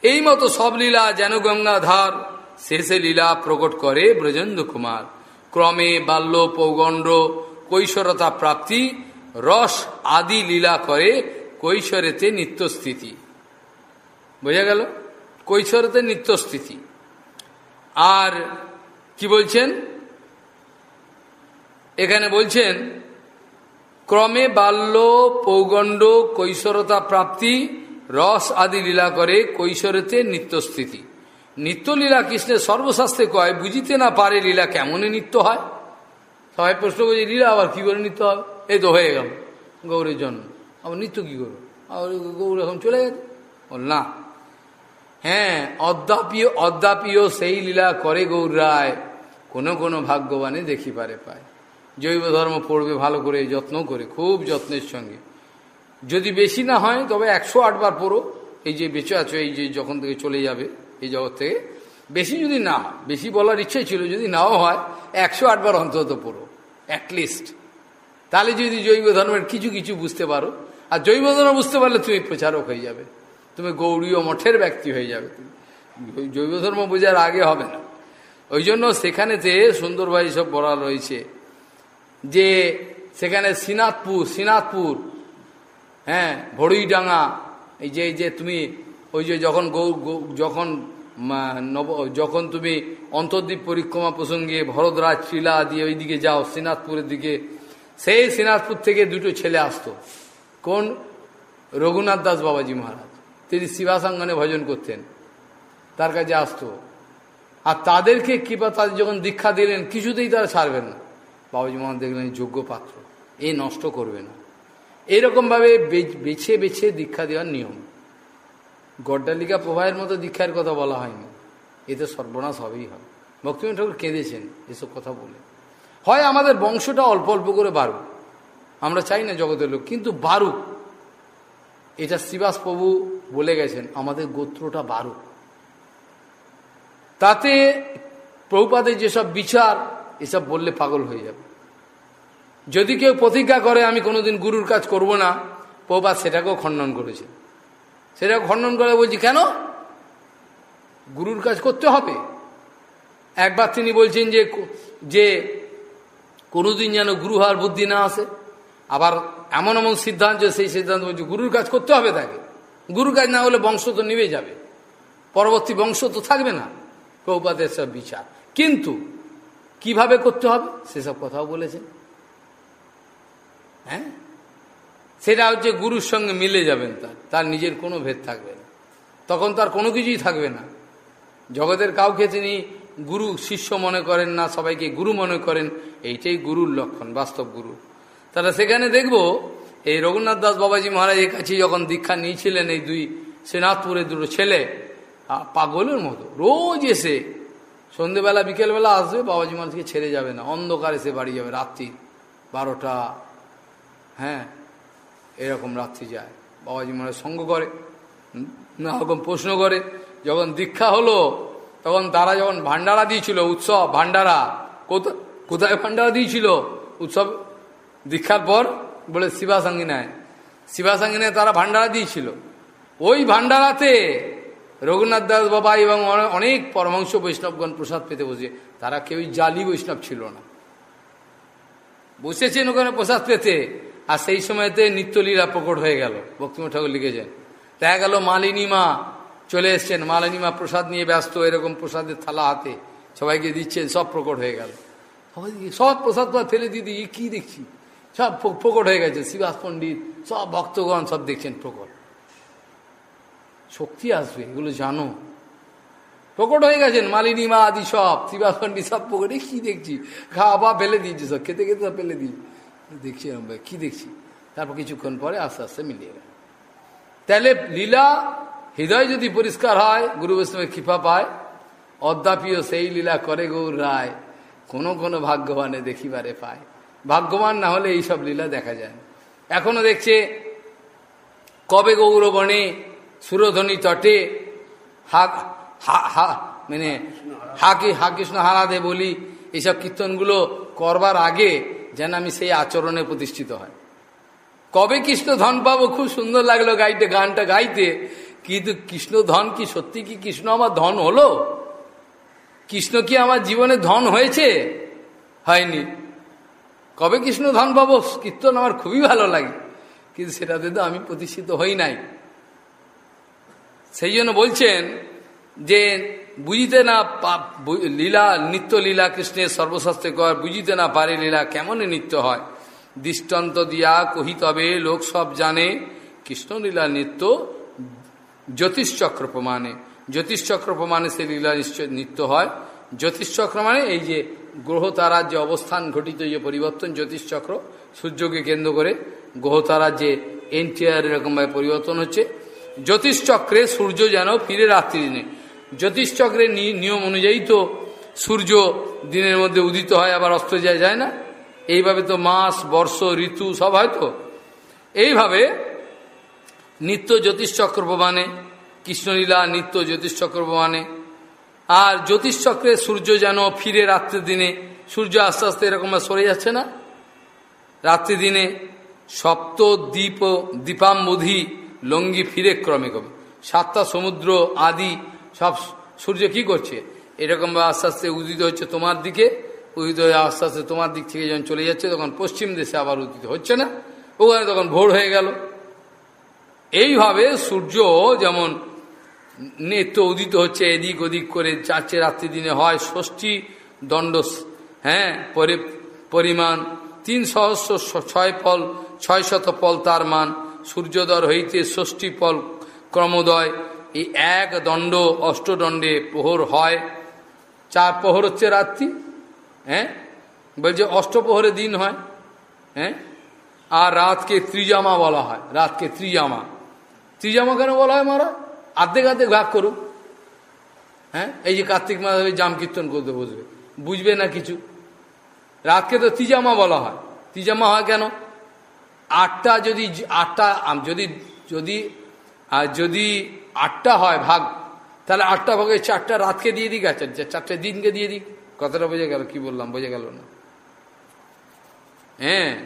এই মতো সব লীলা যেন গঙ্গাধার, শেষে লীলা প্রকট করে ব্রজেন্দ্র কুমার। ক্রমে বাল্য পৌগণ্ড কৈশোরতা প্রাপ্তি, রস আদি লীলা করে কৈশোরেতে নিত্যস্থিতি। বোঝা গেল? কৈশোরেতে নিত্যস্থিতি। আর কি বলছেন? এখানে বলছেন, ক্রমে বাল্য পৌগণ্ড কৈশোরতা প্রাপ্তি, রস আদি লীলা করে কৈশোরেতে নিত্যস্থিতি। নিত্যলীলা কৃষ্ণের সর্বশাস্ত্রে কয়, বুঝিতে না পারে লীলা কেমনই নিত্য হয়? সবাই প্রশ্ন করছে, লীলা আবার কী করে নিত্য হবে এই তো হয়ে গেল, গৌরের জন্ম। আবার নিত্য কী করব? আবার গৌর এখন চলে গেছে। বল না। হ্যাঁ অদ্যাপীয় অদ্যাপীয় সেই লীলা করে গৌর রায়। কোনো কোনো ভাগ্যবানে দেখি পারে পায়। জৈব ধর্ম পড়বে ভালো করে, যত্ন করে, খুব যত্নের সঙ্গে। যদি বেশি না হয়, তবে একশো আটবার পড়ো। এই যে বেঁচে আছো, এই যে যখন থেকে চলে যাবে এই জগৎ থেকে। বেশি যদি না বেশি বলার ইচ্ছে ছিল যদি নাও হয়, একশো আটবার অন্তত পড়ো অ্যাটলিস্ট তাহলে যদি জৈব ধর্মের কিছু কিছু বুঝতে পারো, আর জৈব ধর্ম বুঝতে পারলে তুমি প্রচারক হয়ে যাবে। তুমি গৌরীয় মঠের ব্যক্তি হয়ে যাবে তুমি। জৈব ধর্ম বোঝার আগে হবে না। ওই জন্য সেখানেতে সুন্দরভাবে সব বলা রয়েছে, যে সেখানে সিনাথপুর সিনাথপুর হ্যাঁ ভড়ুইডাঙ্গা এই যে যে তুমি ওই যে যখন গৌ যখন নব, যখন তুমি অন্তর্দ্বীপ পরিক্রমা প্রসঙ্গে ভরতরাজ শিলা দিয়ে ওই দিকে যাও শ্রীনাথপুরের দিকে, সেই শ্রীনাথপুর থেকে দুটো ছেলে আসতো। কোন? রঘুনাথ দাস বাবাজি মহারাজ। তিনি শিবাসাঙ্গনে ভজন করতেন। তার কাছে আসতো। আর তাদেরকে কৃপা, তাদের যখন দীক্ষা দিলেন, কিছুতেই তারা ছাড়বেন না। বাবাজি মহারাজ দেখলেন, যোগ্য পাত্র। এ নষ্ট করবে না। এইরকমভাবে বেছে বেছে দীক্ষা দেওয়ার নিয়ম। গড্ডালিকা প্রবাহের মতো দীক্ষার কথা বলা হয়নি। এতে সর্বনাশ হবেই হয় ভক্তিমন ঠাকুর কেঁদেছেন এসব কথা বলে। হয় আমাদের বংশটা অল্প অল্প করে বাড়ুক, আমরা চাই না জগতের লোক, কিন্তু বাড়ুক। এটা শ্রীবাস প্রভু বলে গেছেন, আমাদের গোত্রটা বাড়ুক। তাতে প্রভুপাদের যেসব বিচার, এসব বললে পাগল হয়ে যাবে। যদি কেউ প্রতিজ্ঞা করে, আমি কোনোদিন গুরুর কাজ করব না প্রভুপাত সেটাকেও খণ্ডন করেছে সেটা খণ্ডন করে বলছি, কেন? গুরুর কাজ করতে হবে। একবার তিনি বলছেন যে যে কোনোদিন যেন গুরু হওয়ার বুদ্ধি না আসে। আবার এমন এমন সিদ্ধান্ত, সেই সিদ্ধান্ত বলছে, গুরুর কাজ করতে হবে তাকে। গুরুর কাজ না হলে বংশ তো নিবে যাবে। পরবর্তী বংশ তো থাকবে না। প্রভুপাতের সব বিচার। কিন্তু কীভাবে করতে হবে? সেসব কথাও বলেছেন। হ্যাঁ? সেটা হচ্ছে গুরুর সঙ্গে মিলে যাবেন তার তার নিজের কোনো ভেদ থাকবে না। তখন তার কোনো কিছুই থাকবে না। জগতের কাউকে তিনি গুরু, শিষ্য মনে করেন না, সবাইকে গুরু মনে করেন, এইটাই গুরুর লক্ষণ, বাস্তব গুরু। তাহলে সেখানে দেখব, এই রঘুনাথ দাস বাবাজি মহারাজের কাছে যখন দীক্ষা নিয়েছিলেন এই দুই শ্রীনাথপুরের দুটো ছেলে পাগলের মতো, রোজ এসে সন্ধেবেলা, বিকেলবেলা আসবে, বাবাজি মহারাজকে ছেড়ে যাবে না, অন্ধকার এসে বাড়ি যাবে, রাত্রি বারোটা হ্যাঁ এরকম রাত্রি যায়। বাবাজি মহারাজ সঙ্গ করে, না প্রশ্ন করে, যখন দীক্ষা হলো, তখন তারা যখন ভান্ডারা দিয়েছিল, উৎসব ভান্ডারা কোথায় কোথায় ভান্ডারা দিয়েছিল? উৎসব দীক্ষার পর বলে শিবাসাঙ্গিনায়। শিবাসাঙ্গিনায় তারা ভান্ডারা দিয়েছিল। ওই ভান্ডারাতে রঘুনাথ দাস বাবা এবং অনেক পরমাংশ বৈষ্ণবগণ প্রসাদ পেতে বসে। তারা কেউই জালি বৈষ্ণব ছিল না। বসেছেন ওখানে প্রসাদ পেতে। আর সেই সময়তে নিত্যলীলা প্রকট হয়ে গেল। ভক্তিম ঠাকুর লিখেছেন। দেখা গেল মালিনী মা চলে এসছেন। মালিনী মা প্রসাদ নিয়ে ব্যস্ত, এরকম প্রসাদের থালা হাতে সবাইকে দিচ্ছেন, সব প্রকট হয়ে গেল। সব প্রসাদ ফেলে দিদি কি দেখছি? সব প্রকট হয়ে গেছে। শিবাস পণ্ডিত, সব ভক্তগণ সব দেখছেন প্রকট। শক্তি আসবে, এগুলো জানো। প্রকট হয়ে গেছেন মালিনী মা, আদি সব শিবাস পণ্ডিত সব প্রকটে। কি দেখছি? খাওয়া ফেলে দিয়েছে সব, খেতে খেতে সব ফেলে দিই দেখছি কি দেখছি? তারপর কিছুক্ষণ পরে আস্তে আস্তে মিলিয়ে গেল। তাহলে লীলা হৃদয় যদি পরিষ্কার হয় গুরু বৈষ্ণবের কৃপা পায় অদ্যাপিও সেই লীলা করে গৌর রায় কোনো কোনো ভাগ্যবানে দেখিবারে পায়। ভাগ্যবান না হলে এইসব লীলা দেখা যায় না। এখনও দেখছে কবে গৌরবণে সুরধ্বনি তটে হা হা মানে হাকি হা কৃষ্ণ হারাদে বলি এইসব কীর্তনগুলো করবার আগে যেন আমি সেই আচরণে প্রতিষ্ঠিত হয়। কবে কৃষ্ণ ধন পাবো? খুব সুন্দর লাগল গাইতে, গানটা গাইতে। কিন্তু কৃষ্ণ ধন কি সত্যি কি কৃষ্ণ আমার ধন হলো? কৃষ্ণ কি আমার জীবনে ধন হয়েছে? হয়নি। কবে কৃষ্ণ ধন পাবো? কীর্তন আমার খুবই ভালো লাগে। কিন্তু সেটাতে তো আমি প্রতিষ্ঠিত হই নাই। সেই জন্য বলছেন যে বুঝিতে না লীলা, নিত্য লীলা কৃষ্ণের সর্বশাস্ত্রে কর বুঝিতে না পারে লীলা কেমন নিত্য হয়? দৃষ্টান্ত দিয়া কহিতবে লোক সব জানে কৃষ্ণলীলা নিত্য জ্যোতিষচক্র প্রমাণে। জ্যোতিষচক্র প্রমাণে সে লীলা নিত্য হয়। জ্যোতিষচক্র মানে এই যে গ্রহ তারার যে অবস্থান ঘটিত যে পরিবর্তন, জ্যোতিষচক্র সূর্যকে কেন্দ্র করে গ্রহ তারার যে এনটিআর এরকমভাবে পরিবর্তন হচ্ছে। জ্যোতিষচক্রে সূর্য যেন ফিরে রাত্রি দিনে জ্যোতিষচক্রের নিয়ম অনুযায়ী তো সূর্য দিনের মধ্যে উদিত হয়, আবার অস্ত যায় যায় না? এইভাবে তো মাস, বর্ষ, ঋতু সব হয় তো? এইভাবে নিত্য জ্যোতিষচক্র প্রমাণে, কৃষ্ণলীলা নিত্য জ্যোতিষচক্র প্রমাণে, আর জ্যোতিষচক্রে সূর্য যেন ফিরে রাত্রি দিনে, সূর্য আস্তে আস্তে এরকম সরে যাচ্ছে না? রাত্রি দিনে সপ্ত দ্বীপ দীপাম্বুধি লঙ্গি ফিরে ক্রমে ক্রমে। সাতটা সমুদ্র আদি সব সূর্য কি করছে? এরকম আস্তে আস্তে উদিত হচ্ছে তোমার দিকে, উদিত হয়ে আস্তে আস্তে তোমার দিক থেকে যখন চলে যাচ্ছে, তখন পশ্চিম দেশে আবার উদিত হচ্ছে না। ওখানে তখন ভোর হয়ে গেল। এইভাবে সূর্য যেমন নেত্য উদিত হচ্ছে, এদিক ওদিক করে চারটে রাত্রি দিনে হয়, ষষ্ঠী দণ্ড হ্যাঁ পরে, পরিমাণ, তিন সহস্র ছয় পল ছয় শত পল তার মান। সূর্যোদয় হইতে ষষ্ঠী পল ক্রমোদয় এই এক দণ্ড, অষ্টদণ্ডে প্রহর হয়। চার প্রহর হচ্ছে রাত্রি হ্যাঁ? বলছে অষ্টপ্রহরে দিন হয় হ্যাঁ? আর রাতকে ত্রিজামা বলা হয়, রাতকে ত্রিজামা। ত্রিজামা কেন বলা হয় মারা আর্ধেক আর্ধেক ভাগ করুক হ্যাঁ? এই যে কার্তিক মাস জাম কীর্তন করতে বসবে, বুঝবে না কিছু? রাতকে তো তিজামা বলা হয়। তিজামা হয় কেন? আটটা যদি আটটা যদি যদি, আর যদি আটটা হয়, ভাগ। তাহলে আটটা ভাগে চারটা রাতকে দিয়ে দিক আছে চারটে দিনকে দিয়ে দিক। কথাটা বোঝা গেল, কি বললাম, বোঝা গেল না। হ্যাঁ।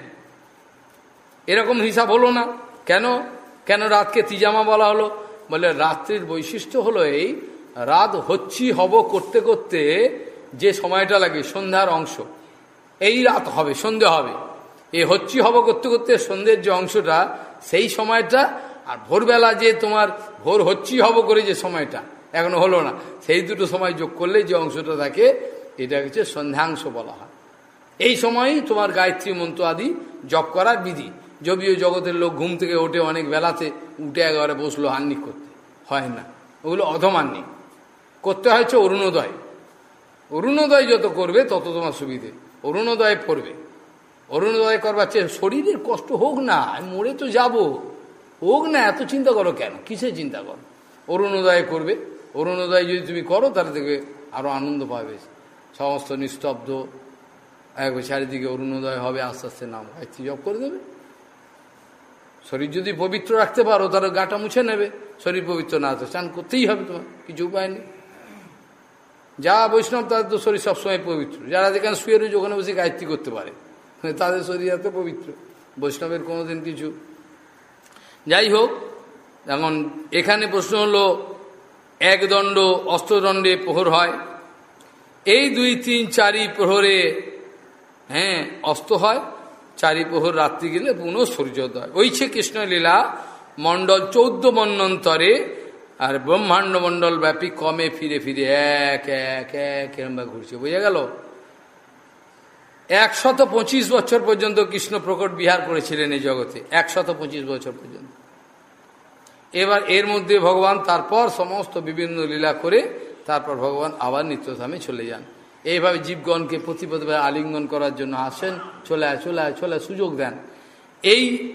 এরকম হিসাব হলো না। কেন? কেন রাতকে তিজামা বলা হলো? বলে রাত্রির বৈশিষ্ট্য হলো এই, রাত হচ্ছি, হব করতে করতে যে সময়টা লাগে, সন্ধ্যার অংশ। এই রাত হবে, সন্ধে হবে। এই হচ্ছি, হব করতে করতে সন্ধ্যের যে অংশটা, সেই সময়টা আর ভোরবেলা যে তোমার ভোর হচ্ছি হব করে যে সময়টা, এখনও হলো না। সেই দুটো সময় যোগ করলে যে অংশটা থাকে, এটা হচ্ছে সন্ধ্যাংশ বলা হয়। এই সময়ই তোমার গায়ত্রী মন্ত্র আদি জপ করার বিধি। যদিও জগতের লোক ঘুম থেকে ওঠে অনেক বেলাতে, উঠে একবারে বসল হান্নিক করতে। হয় না। ওগুলো অধমান্নিক করতে হয়েছে অরুণোদয়। অরুণোদয় যত করবে, তত তোমার সুবিধে। অরুণোদয় পড়বে। অরুণোদয় করবার চেয়ে শরীরের কষ্ট হোক না, মরে তো যাব। হোক না, এত চিন্তা করো কেন? কিসে চিন্তা করো? অরুণোদয় করবে। অরুণোদয় যদি তুমি করো, তাহলে দেখবে আরও আনন্দ পাবে। সমস্ত নিস্তব্ধ, একবার চারিদিকে অরুণোদয় হবে, আস্তে আস্তে নাম গায়ত্রী জপ করে দেবে। শরীর যদি পবিত্র রাখতে পারো, তাহলে গাটা মুছে নেবে। শরীর পবিত্র না তো চান করতেই হবে তোমার, কিছু উপায় নেই। যা বৈষ্ণব, তাদের তো শরীর সবসময় পবিত্র। যারা যেখানে শুয়ে রয়েছে, ওখানে বসে গায়ত্রী করতে পারে। তাদের শরীর এত পবিত্র। বৈষ্ণবের কোনোদিন কিছু যাই হোক এখন এখানে প্রশ্ন হলো, এক দণ্ড অস্ত্রদণ্ডে প্রহর হয়। এই দুই, তিন, চারি প্রহরে হ্যাঁ অস্ত হয়, চারি প্রহর রাত্রি গেলে পুনঃ সূর্যোদয় ওইছে কৃষ্ণলীলা মণ্ডল চৌদ্দ মন্নন্তরে আর ব্রহ্মাণ্ড মণ্ডল ব্যাপী কমে ফিরে ফিরে, এক এক এক এরমভাবে ঘুরছে। বোঝা গেল? একশত পঁচিশ বছর পর্যন্ত কৃষ্ণ প্রকট বিহার করেছিলেন এই জগতে। একশত পঁচিশ বছর পর্যন্ত। এবার এর মধ্যে ভগবান, তারপর সমস্ত বিভিন্ন লীলা করে তারপর ভগবান আবার নিত্যধামে চলে যান। এইভাবে জীবগণকে প্রতিপদভাবে আলিঙ্গন করার জন্য আসেন, চলে আয় চলে আয়, চলে সুযোগ দেন। এই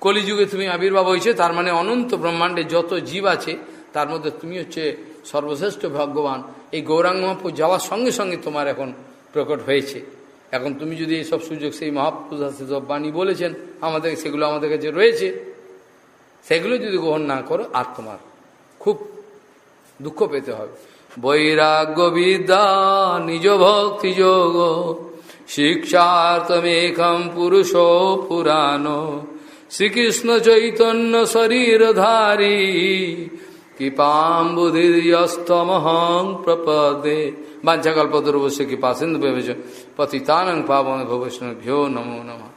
কলিযুগে তুমি আবির্ভাব হয়েছে, তার মানে অনন্ত ব্রহ্মাণ্ডে যত জীব আছে, তার মধ্যে তুমি হচ্ছে সর্বশ্রেষ্ঠ ভাগ্যবান। এই গৌরাঙ্গ যাওয়ার সঙ্গে সঙ্গে তোমার এখন প্রকট হয়েছে। এখন তুমি যদি এইসব সুযোগ, সেই মহাপুরুষ সব বাণী বলেছেন, আমাদের সেগুলো আমাদের কাছে রয়েছে। সেগুলো যদি গ্রহণ না করো, আর তোমার খুব দুঃখ পেতে হবে। বৈরাগ্য বিদ্যা নিজ ভক্তি যোগ শিক্ষার্থমেকম পুরুষ পুরাণ, শ্রীকৃষ্ণ চৈতন্য শরীরধারী কৃপাম্বুধিস্তমহং প্রপদে। বাঞ্ছাকল্পতরুবশ্য কৃপা, সিন্ধু পতিতানং পাবন ভবৈষ্ণভ্যো নমো নমঃ